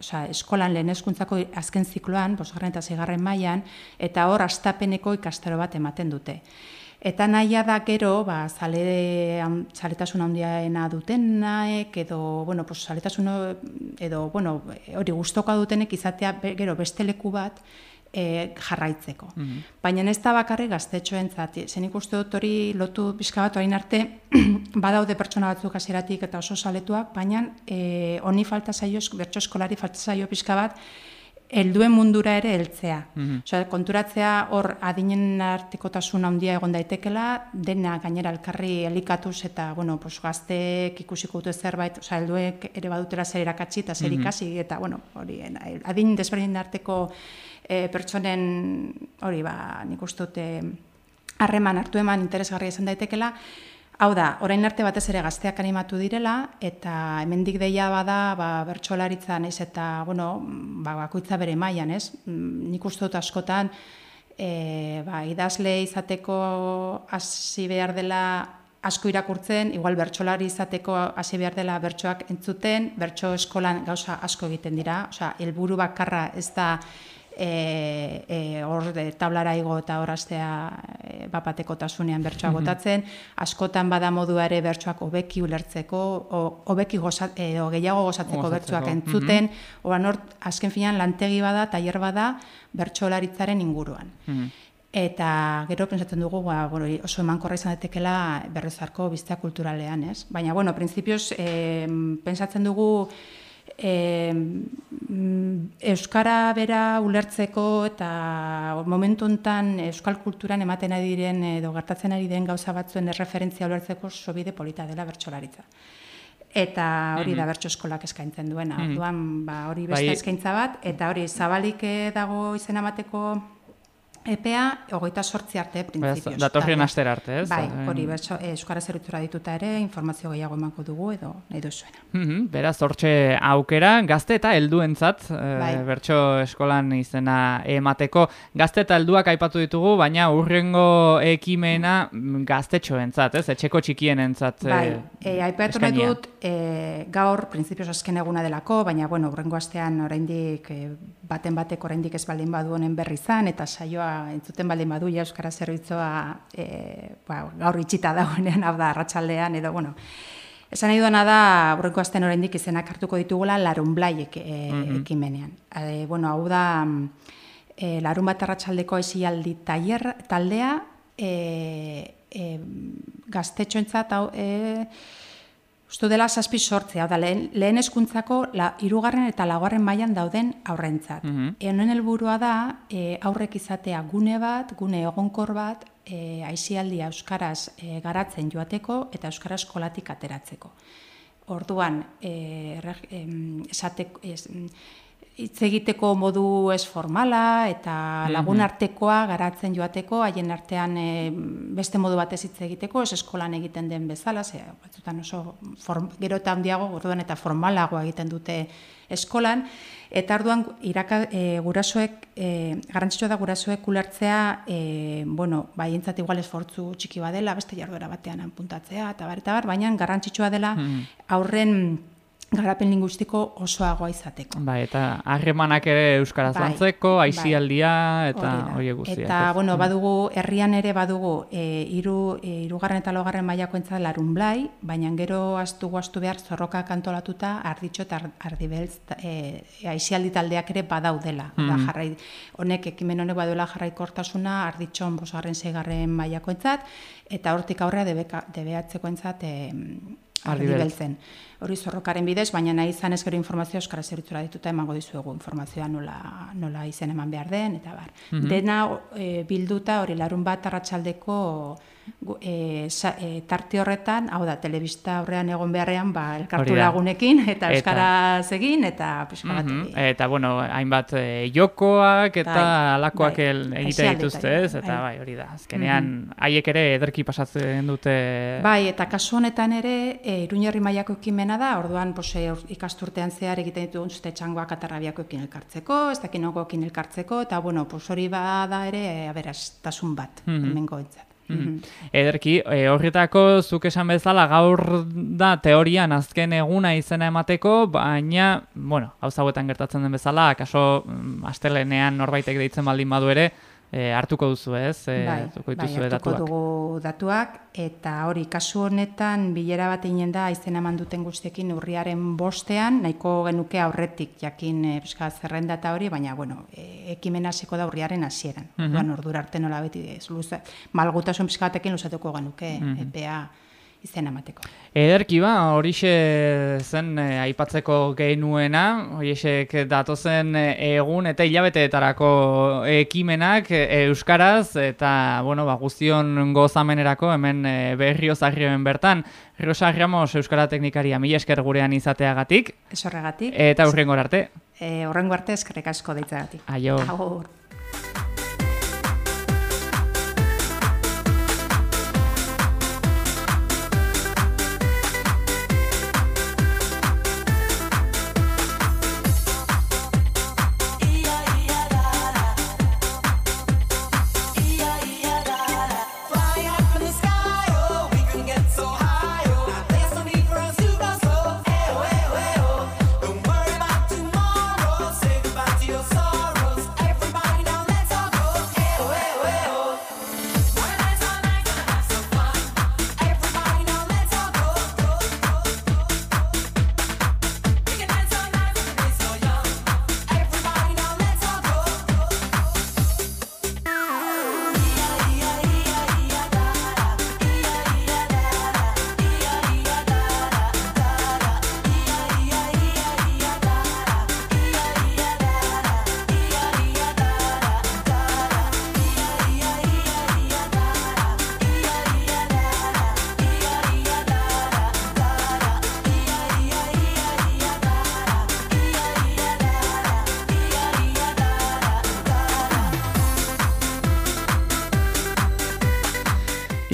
osea, eskolan lehen hezkuntzako azken zikloan, bosgarren eta zigarren mailan eta hor astapeneko ikastaro bat ematen dute. Eta nahia da gero, ba, zale, zaletasun handiaena dutenak, edo, bueno, pues, zaletasun, edo, bueno, hori gustokoa dutenek izatea gero beste leku bat, e, jarraitzeko. Baina ez da bakarrik gaztetxoentzat. Zen ikuste dut hori lotu pixka bat orain arte badaude pertsona batzuk hasieratik eta oso saletuak, baina e, honi falta zaio, bertso eskolari falta zaio pixka bat, helduen mundura ere heltzea. Mhm. Osea, konturatzea hor adinen artekotasun handia egon daitekela, dena gainera elkarri elikatuz eta bueno, pues gazteek ikusiko dute zerbait, osea helduek ere badutela zer irakatsi eta zer Mhm. ikasi eta bueno, hori eh, adin desberdin arteko e, pertsonen hori ba, nik uste dute harreman hartu eman interesgarria izan daitekela, Hau da, orain arte batez ere gazteak animatu direla, eta hemendik deia bada, ba, bertsolaritza naiz eta, bueno, ba, bakoitza bere mailan, ez? Mm, Nik uste dut askotan, e, ba, idazle izateko hasi behar dela asko irakurtzen, igual bertsolari izateko hasi behar dela bertsoak entzuten, bertso eskolan gauza asko egiten dira, osea, helburu bakarra ez da e, e, hor de, tablara igo eta horaztea e, bapateko tasunean bertsoa botatzen, askotan bada modua ere bertsoak hobeki ulertzeko, o- hobeki goza, edo gehiago gozatzeko, Gozatzeko, bertsoak mhm. entzuten, oran hor, azken finean lantegi bada, tailer bada, bertsolaritzaren inguruan. Mhm. Eta gero pentsatzen dugu, ba, bueno, oso emankorra izan daitekeela berrezarko biztea kulturalean, ez? Baina, bueno, printzipioz, eh, pentsatzen dugu mm, Euskara bera ulertzeko eta momentu hontan Euskal kulturan ematen ari diren edo gertatzen ari den gauza batzuen erreferentzia ulertzeko sobide polita dela bertsolaritza. Eta hori da bertso eskolak eskaintzen duena. Mhm. Orduan, ba, hori beste Bai. eskaintza bat, eta hori zabalik eh, dago izena emateko epea, hogeita sortzi arte, printzipioz. datorren Taldea. astera arte, ez? Bai, hori, bertso, eh, Euskara zerbitzura dituta ere, informazio gehiago emango dugu, edo nahi duzuena. Mhm, beraz, hortxe aukera, gazte eta helduentzat, eh, Bai. bertso eskolan izena emateko. Gazte eta helduak aipatu ditugu, baina urrengo ekimena mm, gaztetxoentzat, ez? Etxeko txikienentzat. eh, Bai, e, aipatu nahi dut, e, gaur, printzipioz azken eguna delako, baina, bueno, urrengo astean oraindik e, baten batek oraindik ez baldin badu honen berri izan, eta saioa entzuten baldin badu ja Euskara Zerbitzua e, ba, gaur itxita dagoenean, hau da, arratsaldean edo, bueno, Esan nahi duena da, urrengo astean oraindik izenak hartuko ditugula larun blaiek e, Mhm. ekimenean. E, bueno, hau da, mm, e, larun bat arratsaldeko aisialdi tailer taldea, e, e, gaztetxoentzat, e, Ustu dela zazpi sortzea, da lehen, lehen eskuntzako la, irugarren eta laugarren mailan dauden aurrentzat. Mhm. Honen helburua da e, aurrek izatea gune bat, gune egonkor bat, e, aisialdia euskaraz e, garatzen joateko eta euskaraz kolatik ateratzeko. Orduan, e, esate, es, hitz egiteko modu ez formala eta lagun artekoa garatzen joateko, haien artean e, beste modu batez hitz egiteko, ez eskolan egiten den bezala, ze batzutan oso form, gero eta handiago, orduan eta formalagoa egiten dute eskolan, eta orduan iraka, e, gurasoek, e, garrantzitsua da gurasoek ulertzea, e, bueno, bai entzat igual esfortzu txiki badela, beste jarduera batean anpuntatzea, eta bar, eta bar, baina garrantzitsua dela aurren garapen linguistiko osoagoa izateko. Bai, eta harremanak ere euskaraz Bai, lantzeko, bai. aisialdia eta Hori da. guztiak. Eta, ez? bueno, badugu, herrian ere badugu, e, iru, e, irugarren eta logarren entzat larun blai, baina gero astu astu behar zorroka kantolatuta arditxo eta ar- ardibeltz e, aisialdi taldeak ere badaudela. Da, Mhm. jarrai, honek, ekimen honek baduela jarraikortasuna arditxon bosgarren seigarren mailako entzat, eta hortik aurrea debeka, debeatzeko e, Ardibeltz. Hori zorrokaren bidez, baina nahi izan ez gero informazio euskara zerbitzura dituta emango dizuegu informazioa nola, nola izen eman behar den, eta bar. Mhm. Dena e, bilduta hori larun bat arratsaldeko e, sa, e, tarte horretan, hau da, telebista horrean egon beharrean, ba, elkartu lagunekin, eta euskaraz egin, eta pixka bat, Mhm, Eta, bueno, hainbat eh, jokoak eta Bai, alakoak bai. el- egite dituzte, ez? Eta, bai. bai, hori da. Azkenean, haiek ere ederki pasatzen dute... Bai, eta kasu honetan ere, e, Iruñerri mailako ekimena da, orduan pos, e, ur- ikasturtean zehar egiten ditugun zute txangoak atarrabiakoekin elkartzeko, ez dakin nogoekin elkartzeko, eta bueno, pos, hori bada ere, e, aberastasun bat, Mhm. hemengo entzat. Mhm. Ederki, e, horretako zuk esan bezala gaur da teorian azken eguna izena emateko, baina, bueno, gauza hauetan gertatzen den bezala, akaso mm, astelenean norbaitek deitzen baldin badu ere, e, hartuko duzu ez? E, bai, hartuko bai, dituzue hartuko datuak. dugu datuak, eta hori, kasu honetan, bilera bat eginen da, izena eman duten guztiekin urriaren bostean, nahiko genuke aurretik, jakin e, zerrenda eta hori, baina, bueno, e, ekimen hasiko da urriaren hasieran. Mhm. Orduan, ordura arte nola beti, ez, luze, malgutasun pixka batekin luzatuko genuke, Mhm. epea izena emateko. Ederki ba, horixe zen e, aipatzeko genuena, horiexek datozen e, egun eta hilabeteetarako ekimenak e, euskaraz eta bueno, ba, guztion gozamenerako hemen e, berrio zarrioen bertan. Rosa Ramos Euskara Teknikaria mila esker gurean izateagatik Ez horregatik. eta hurrengor arte. E, horrengo arte eskerrik asko deitzagatik. Aio. Agur.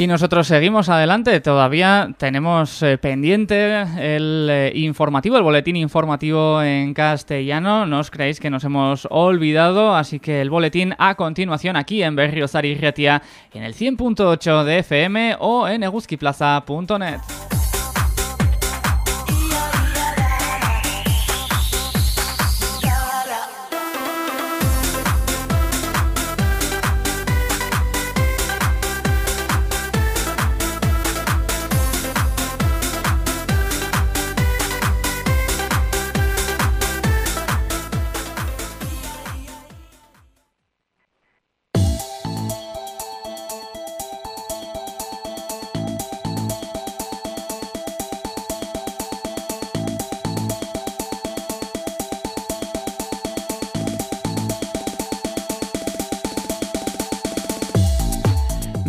Y nosotros seguimos adelante, todavía tenemos eh, pendiente el eh, informativo, el boletín informativo en castellano, no os creéis que nos hemos olvidado, así que el boletín a continuación aquí en Berriozar y Retia en el 100.8 de FM o en eguzquiplaza.net.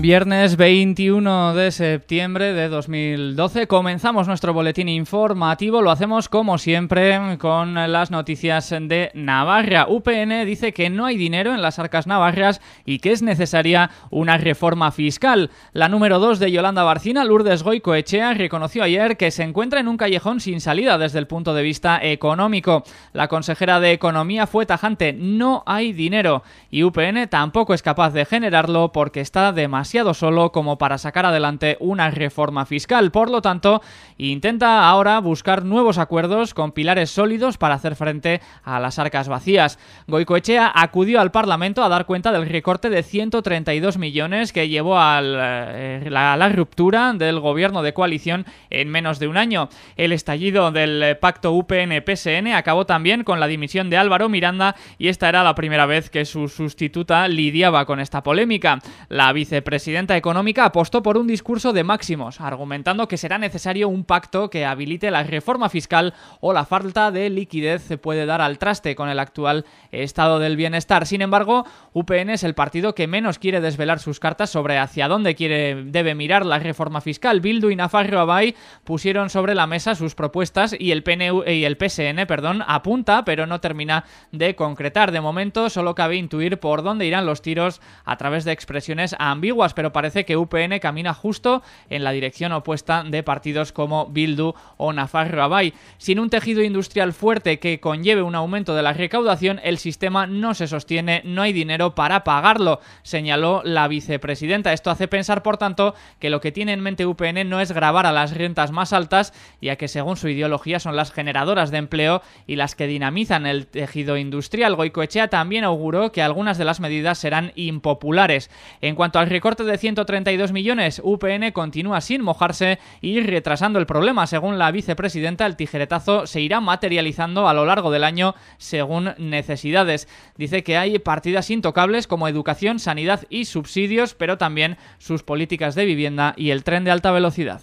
Viernes 21 de septiembre de 2012 comenzamos nuestro boletín informativo, lo hacemos como siempre con las noticias de Navarra. UPN dice que no hay dinero en las arcas navarras y que es necesaria una reforma fiscal. La número 2 de Yolanda Barcina, Lourdes Goicoechea, reconoció ayer que se encuentra en un callejón sin salida desde el punto de vista económico. La consejera de Economía fue tajante, no hay dinero y UPN tampoco es capaz de generarlo porque está demasiado solo como para sacar adelante una reforma fiscal. Por lo tanto, intenta ahora buscar nuevos acuerdos con pilares sólidos para hacer frente a las arcas vacías. Goicoechea acudió al Parlamento a dar cuenta del recorte de 132 millones que llevó al, eh, la, a la ruptura del gobierno de coalición en menos de un año. El estallido del pacto UPN-PSN acabó también con la dimisión de Álvaro Miranda y esta era la primera vez que su sustituta lidiaba con esta polémica. La vicepresidenta económica apostó por un discurso de máximos, argumentando que será necesario un pacto que habilite la reforma fiscal o la falta de liquidez se puede dar al traste con el actual estado del bienestar. Sin embargo, UPN es el partido que menos quiere desvelar sus cartas sobre hacia dónde quiere debe mirar la reforma fiscal. Bildu y Nafarro Abay pusieron sobre la mesa sus propuestas y el PNU y el PSN, perdón, apunta, pero no termina de concretar. De momento solo cabe intuir por dónde irán los tiros a través de expresiones ambiguas, pero parece que UPN camina justo en la dirección opuesta de partidos como Bildu o Nafarro Abay. Sin un tejido industrial fuerte que conlleve un aumento de la recaudación, el sistema no se sostiene, no hay dinero para pagarlo, señaló la vicepresidenta. Esto hace pensar, por tanto, que lo que tiene en mente UPN no es grabar a las rentas más altas, ya que según su ideología son las generadoras de empleo y las que dinamizan el tejido industrial. Goicoechea también auguró que algunas de las medidas serán impopulares. En cuanto al recorte de 132 millones, UPN continúa sin mojarse y retrasando el problema. Según la vicepresidenta, el tijeretazo se irá materializando a lo largo del año según necesidades. Dice que hay partidas intocables como educación, sanidad y subsidios, pero también sus políticas de vivienda y el tren de alta velocidad.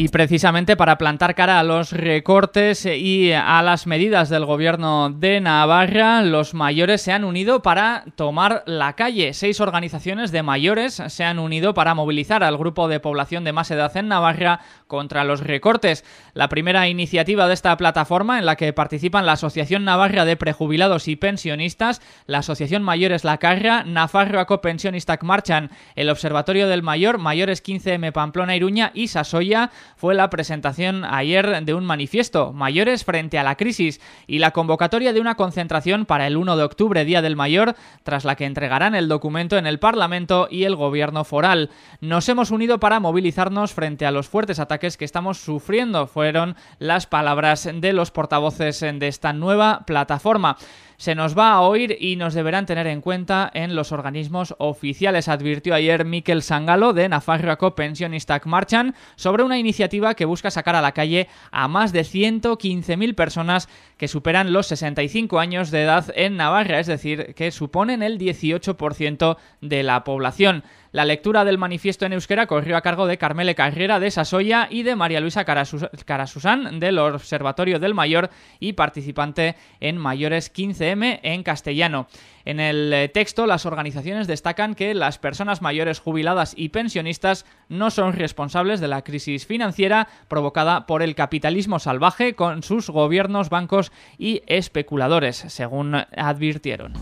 Y precisamente para plantar cara a los recortes y a las medidas del gobierno de Navarra, los mayores se han unido para tomar la calle. Seis organizaciones de mayores se han unido para movilizar al grupo de población de más edad en Navarra contra los recortes. La primera iniciativa de esta plataforma, en la que participan la Asociación Navarra de Prejubilados y Pensionistas, la Asociación Mayores La Carra, Nafarroaco Pensionistak Marchan, el Observatorio del Mayor, Mayores 15M Pamplona Iruña y Sasoya, fue la presentación ayer de un manifiesto, Mayores frente a la crisis, y la convocatoria de una concentración para el 1 de octubre, Día del Mayor, tras la que entregarán el documento en el Parlamento y el Gobierno foral. Nos hemos unido para movilizarnos frente a los fuertes ataques que estamos sufriendo, fueron las palabras de los portavoces de esta nueva plataforma se nos va a oír y nos deberán tener en cuenta en los organismos oficiales, advirtió ayer Miquel Sangalo de Nafarroaco Pensionistak Marchan sobre una iniciativa que busca sacar a la calle a más de 115.000 personas que superan los 65 años de edad en Navarra, es decir, que suponen el 18% de la población. La lectura del manifiesto en euskera corrió a cargo de Carmele Carrera de Sasoya y de María Luisa Carasusán del Observatorio del Mayor y participante en Mayores 15M en castellano. En el texto, las organizaciones destacan que las personas mayores jubiladas y pensionistas no son responsables de la crisis financiera provocada por el capitalismo salvaje con sus gobiernos, bancos y especuladores, según advirtieron.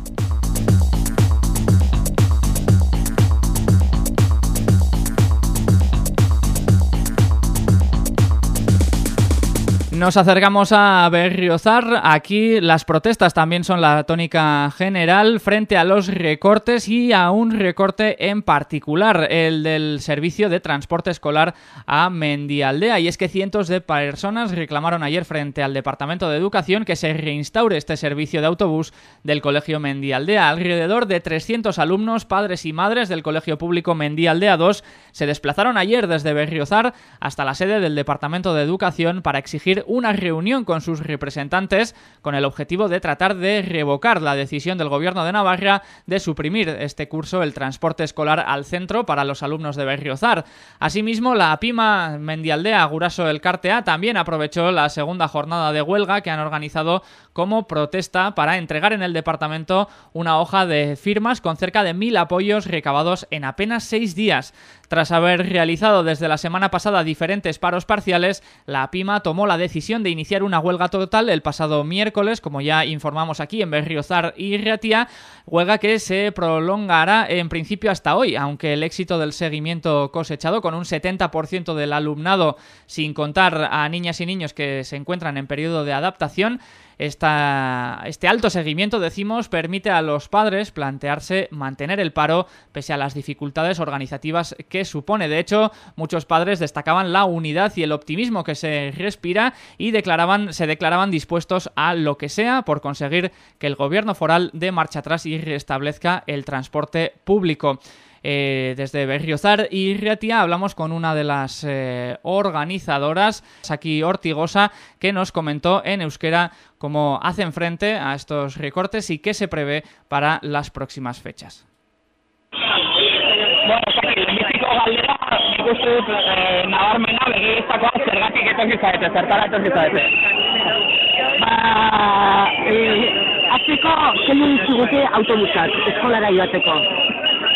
Nos acercamos a Berriozar. Aquí las protestas también son la tónica general frente a los recortes y a un recorte en particular, el del servicio de transporte escolar a Mendialdea. Y es que cientos de personas reclamaron ayer frente al Departamento de Educación que se reinstaure este servicio de autobús del Colegio Mendialdea. Alrededor de 300 alumnos, padres y madres del Colegio Público Mendialdea 2 se desplazaron ayer desde Berriozar hasta la sede del Departamento de Educación para exigir una reunión con sus representantes con el objetivo de tratar de revocar la decisión del Gobierno de Navarra de suprimir este curso el transporte escolar al centro para los alumnos de Berriozar. Asimismo, la PIMA Mendialdea Guraso El Cartea también aprovechó la segunda jornada de huelga que han organizado como protesta para entregar en el departamento una hoja de firmas con cerca de mil apoyos recabados en apenas seis días. Tras haber realizado desde la semana pasada diferentes paros parciales, la PIMA tomó la decisión de iniciar una huelga total el pasado miércoles, como ya informamos aquí en Berriozar y Riatía, huelga que se prolongará en principio hasta hoy, aunque el éxito del seguimiento cosechado con un 70% del alumnado, sin contar a niñas y niños que se encuentran en periodo de adaptación, este alto seguimiento, decimos, permite a los padres plantearse mantener el paro pese a las dificultades organizativas que supone. De hecho, muchos padres destacaban la unidad y el optimismo que se respira y declaraban, se declaraban dispuestos a lo que sea por conseguir que el gobierno foral dé marcha atrás y restablezca el transporte público. Eh, desde Berriozar y Riatia hablamos con una de las eh, organizadoras, Saki Ortigosa, que nos comentó en euskera cómo hacen frente a estos recortes y qué se prevé para las próximas fechas.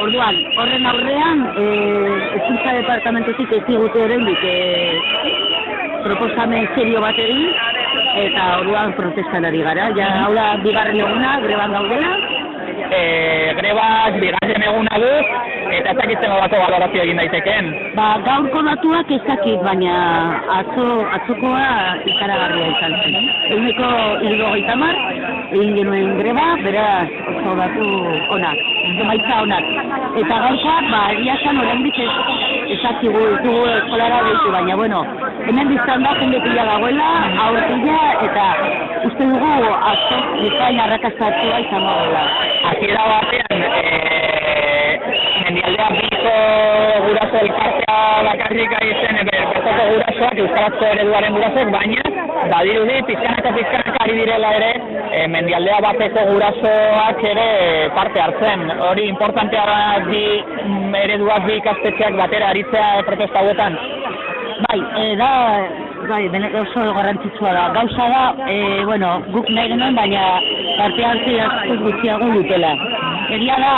Orduan, horren aurrean, eh, ezintza departamentotik ez digute oraindik eh, proposamen serio bat egin, eta orduan protestan ari gara. Ja, hau da, bigarren eguna, greban gaudela, E, grebak bigarren eguna du, eta ez dakitzen nolako balorazio egin daitekeen. Ba, gaurko datuak ez dakit, baina atzo, atzokoa ikaragarria izan zen. Eguneko irrogeita mar, egin genuen greba, beraz oso datu onak, emaitza onak. Eta gaurkoa, ba, egia esan oraindik ez, ez dakigu, ez dugu eskolara deitu, baina bueno, hemen biztan da jende pila dagoela, aurtila, eta uste dugu atzo, bezain arrakastatua izango dela. Hasiera batean, e, mendialdea biko guraso elkartea bakarrik ari zen, e, bertoko gurasoak, euskarazko ereduaren gurasoak, baina badirudi pizkanaka pizkanaka ari direla ere, e, mendialdea bateko gurasoak ere parte hartzen. Hori importantea da bi mm, ereduak bi ikastetxeak batera aritzea protesta hauetan. Bai, e, da, bai, bene, oso garrantzitsua da. Gauza da, e, bueno, guk nahi genuen, baina parte hartze asko gutxiago dutela. Egia da,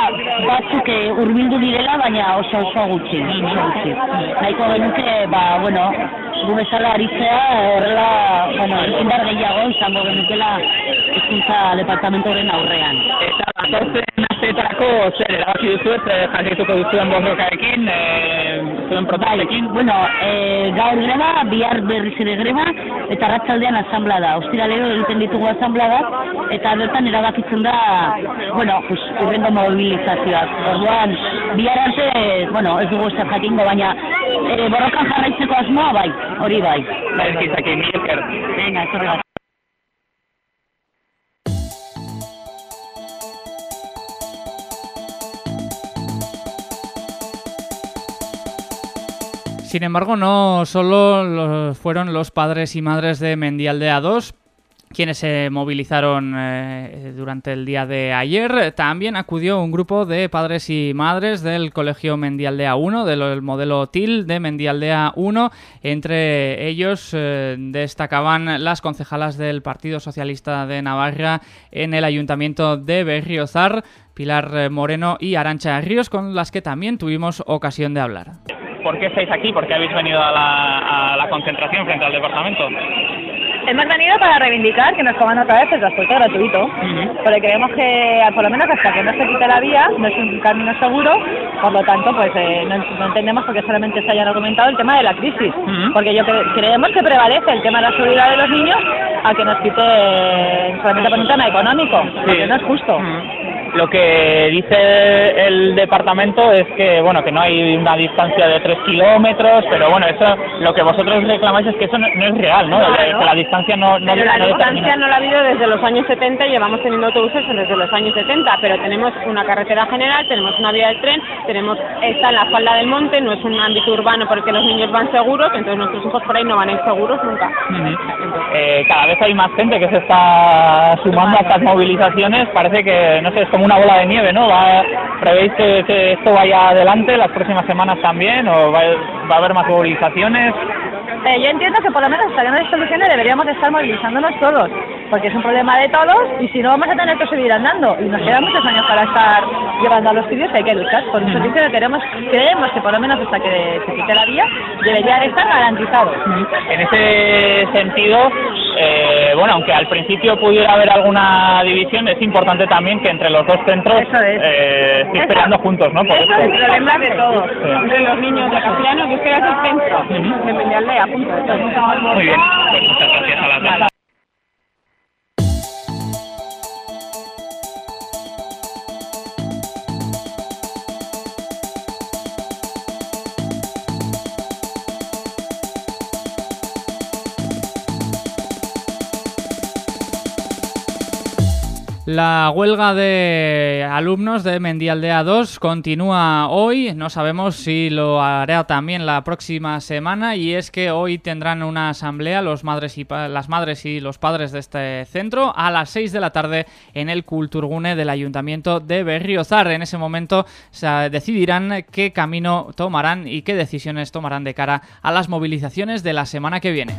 batzuk e, urbildu direla, baina oso oso gutxi, oso gutxi. Nahiko genuke, ba, bueno, gu bezala aritzea, horrela, bueno, indar gehiago izango genukela hezkuntza departamentoren aurrean. Eta datozen asteetarako zer erabaki duzu ez jarrituko duzuen borrokarekin, e, zuen protestekin? Bueno, e, gaur greba, bihar berriz ere greba, eta ratzaldean asamblada. Ostiralero egiten ditugu asambladak, eta bertan erabakitzen da, bueno, pues, mobilizazioak. Orduan, bihar arte, bueno, ez dugu ez jakingo, baina e, borrokan jarraitzeko asmoa, bai, hori bai. Bai, ezkitzaki, mi esker. Venga. Sin embargo, no solo lo- fueron los padres y madres de Mendialdea 2 quienes se movilizaron eh, durante el día de ayer. También acudió un grupo de padres y madres del Colegio Mendialdea 1, del modelo TIL de Mendialdea 1. Entre ellos eh, destacaban las concejalas del Partido Socialista de Navarra en el Ayuntamiento de Berriozar, Pilar eh, Moreno y Arancha Ríos, con las que también tuvimos ocasión de hablar. ¿Por qué estáis aquí? ¿Por qué habéis venido a la, a la concentración frente al departamento? Hemos venido para reivindicar que nos coman otra vez el transporte gratuito, porque creemos que, por lo menos hasta que no se quite la vía, no es un camino seguro, por lo tanto, pues eh, no, no entendemos por qué solamente se hayan argumentado el tema de la crisis, porque yo cre- creemos que prevalece el tema de la seguridad de los niños a que nos quite solamente por un tema económico, porque no es justo. Lo que dice el departamento es que, bueno, que no hay una distancia de 3 kilómetros, pero bueno, eso, lo que vosotros reclamáis es que eso no, no es real, ¿no? Claro. Que la distancia no, no, Pero la no distancia no la ha habido desde los años 70 y llevamos teniendo autobuses desde los años 70, pero tenemos una carretera general, tenemos una vía del tren, tenemos está en la falda del monte, no es un ámbito urbano porque los niños van seguros, entonces nuestros hijos por ahí no van a ir seguros nunca. Eh, cada vez hay más gente que se está sumando a estas movilizaciones. Parece que, no sé, es como una bola de nieve, ¿no? Va, ¿Prevéis que, esto vaya adelante las próximas semanas también? ¿O va, a haber más movilizaciones? Eh, yo entiendo que por lo menos hasta que no hay soluciones deberíamos de estar movilizándonos todos, porque es un problema de todos y si no vamos a tener que seguir andando. Y nos quedan muchos años para estar llevando a los sitios hay que luchar. Por eso dice que queremos, creemos que por lo menos hasta que se quite la vía debería de estar garantizado. En ese sentido, eh, bueno, aunque al principio pudiera haber alguna división, es importante también que entre los dos centros eh, estéis peleando juntos, ¿no? Por Eso es el problema de todos, entre los niños de castellano, que es que es el centro, de Mendialdea, punto. Muy bien, pues muchas gracias. A las dos. La huelga de alumnos de Mendialdea 2 continúa hoy, no sabemos si lo hará también la próxima semana y es que hoy tendrán una asamblea los madres y las madres y los padres de este centro a las 6 de la tarde en el Kulturgune del Ayuntamiento de Berriozar. En ese momento se decidirán qué camino tomarán y qué decisiones tomarán de cara a las movilizaciones de la semana que viene.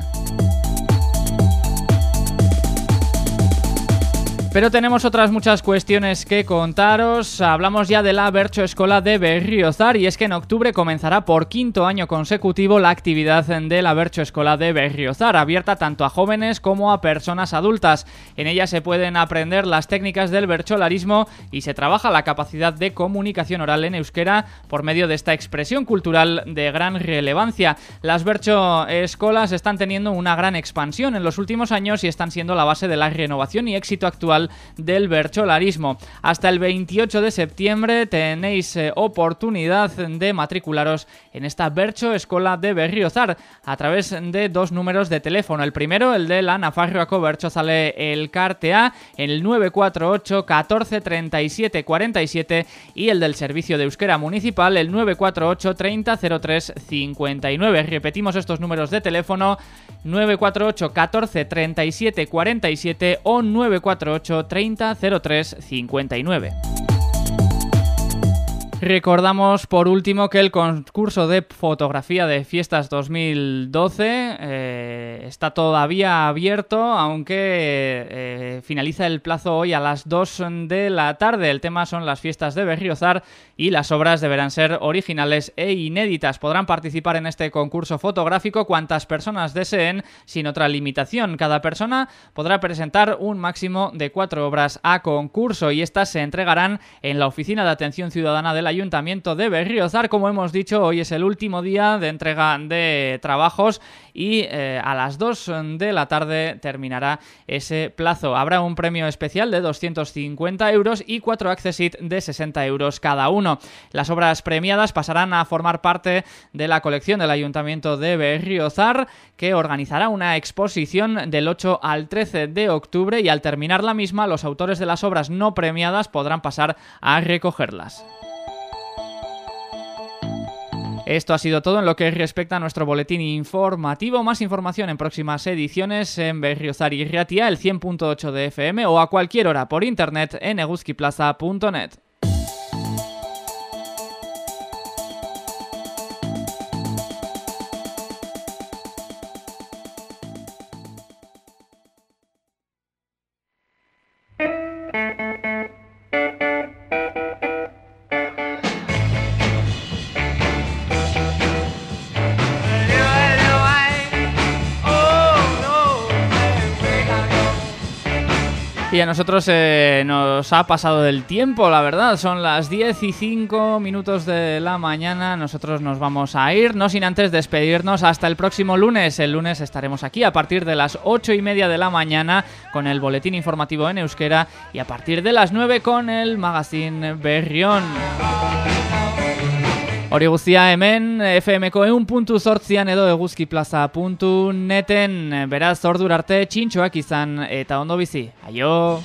Pero tenemos otras muchas cuestiones que contaros. Hablamos ya de la Bercho Escola de Berriozar y es que en octubre comenzará por quinto año consecutivo la actividad de la Bercho Escola de Berriozar, abierta tanto a jóvenes como a personas adultas. En ella se pueden aprender las técnicas del bercholarismo y se trabaja la capacidad de comunicación oral en euskera por medio de esta expresión cultural de gran relevancia. Las Bercho Escolas están teniendo una gran expansión en los últimos años y están siendo la base de la renovación y éxito actual del bercholarismo. Hasta el 28 de septiembre tenéis eh, oportunidad de matricularos en esta Bercho Escola de Berriozar a través de dos números de teléfono. El primero, el de la Nafarroaco Berchozale El Cartea, el 948 14 37 47 y el del Servicio de Euskera Municipal, el 948 30 03 59. Repetimos estos números de teléfono 948 14 37 47 o 948 30 03 59. Recordamos por último que el concurso de fotografía de fiestas 2012 eh, está todavía abierto, aunque eh, finaliza el plazo hoy a las 2 de la tarde. El tema son las fiestas de Berriozar y las obras deberán ser originales e inéditas. Podrán participar en este concurso fotográfico cuantas personas deseen, sin otra limitación. Cada persona podrá presentar un máximo de cuatro obras a concurso y estas se entregarán en la Oficina de Atención Ciudadana del Ayuntamiento de Berriozar. Como hemos dicho, hoy es el último día de entrega de trabajos y eh, a las 2 de la tarde terminará ese plazo. Habrá un premio especial de 250 euros y cuatro Accessit de 60 euros cada uno. Las obras premiadas pasarán a formar parte de la colección del Ayuntamiento de Berriozar, que organizará una exposición del 8 al 13 de octubre y al terminar la misma, los autores de las obras no premiadas podrán pasar a recogerlas. Esto ha sido todo en lo que respecta a nuestro boletín informativo. Más información en próximas ediciones en Berriozar y Riatia, el 100.8 de FM o a cualquier hora por internet en eguzquiplaza.net. Y a nosotros eh, nos ha pasado del tiempo, la verdad. Son las 10 y 5 minutos de la mañana. Nosotros nos vamos a ir, no sin antes despedirnos hasta el próximo lunes. El lunes estaremos aquí a partir de las 8 y media de la mañana con el boletín informativo en euskera y a partir de las 9 con el magazine Berrión. Hori guztia hemen FMko eun puntu zortzian edo eguzkiplaza.neten beraz ordur arte txintxoak izan eta ondo bizi. Aio!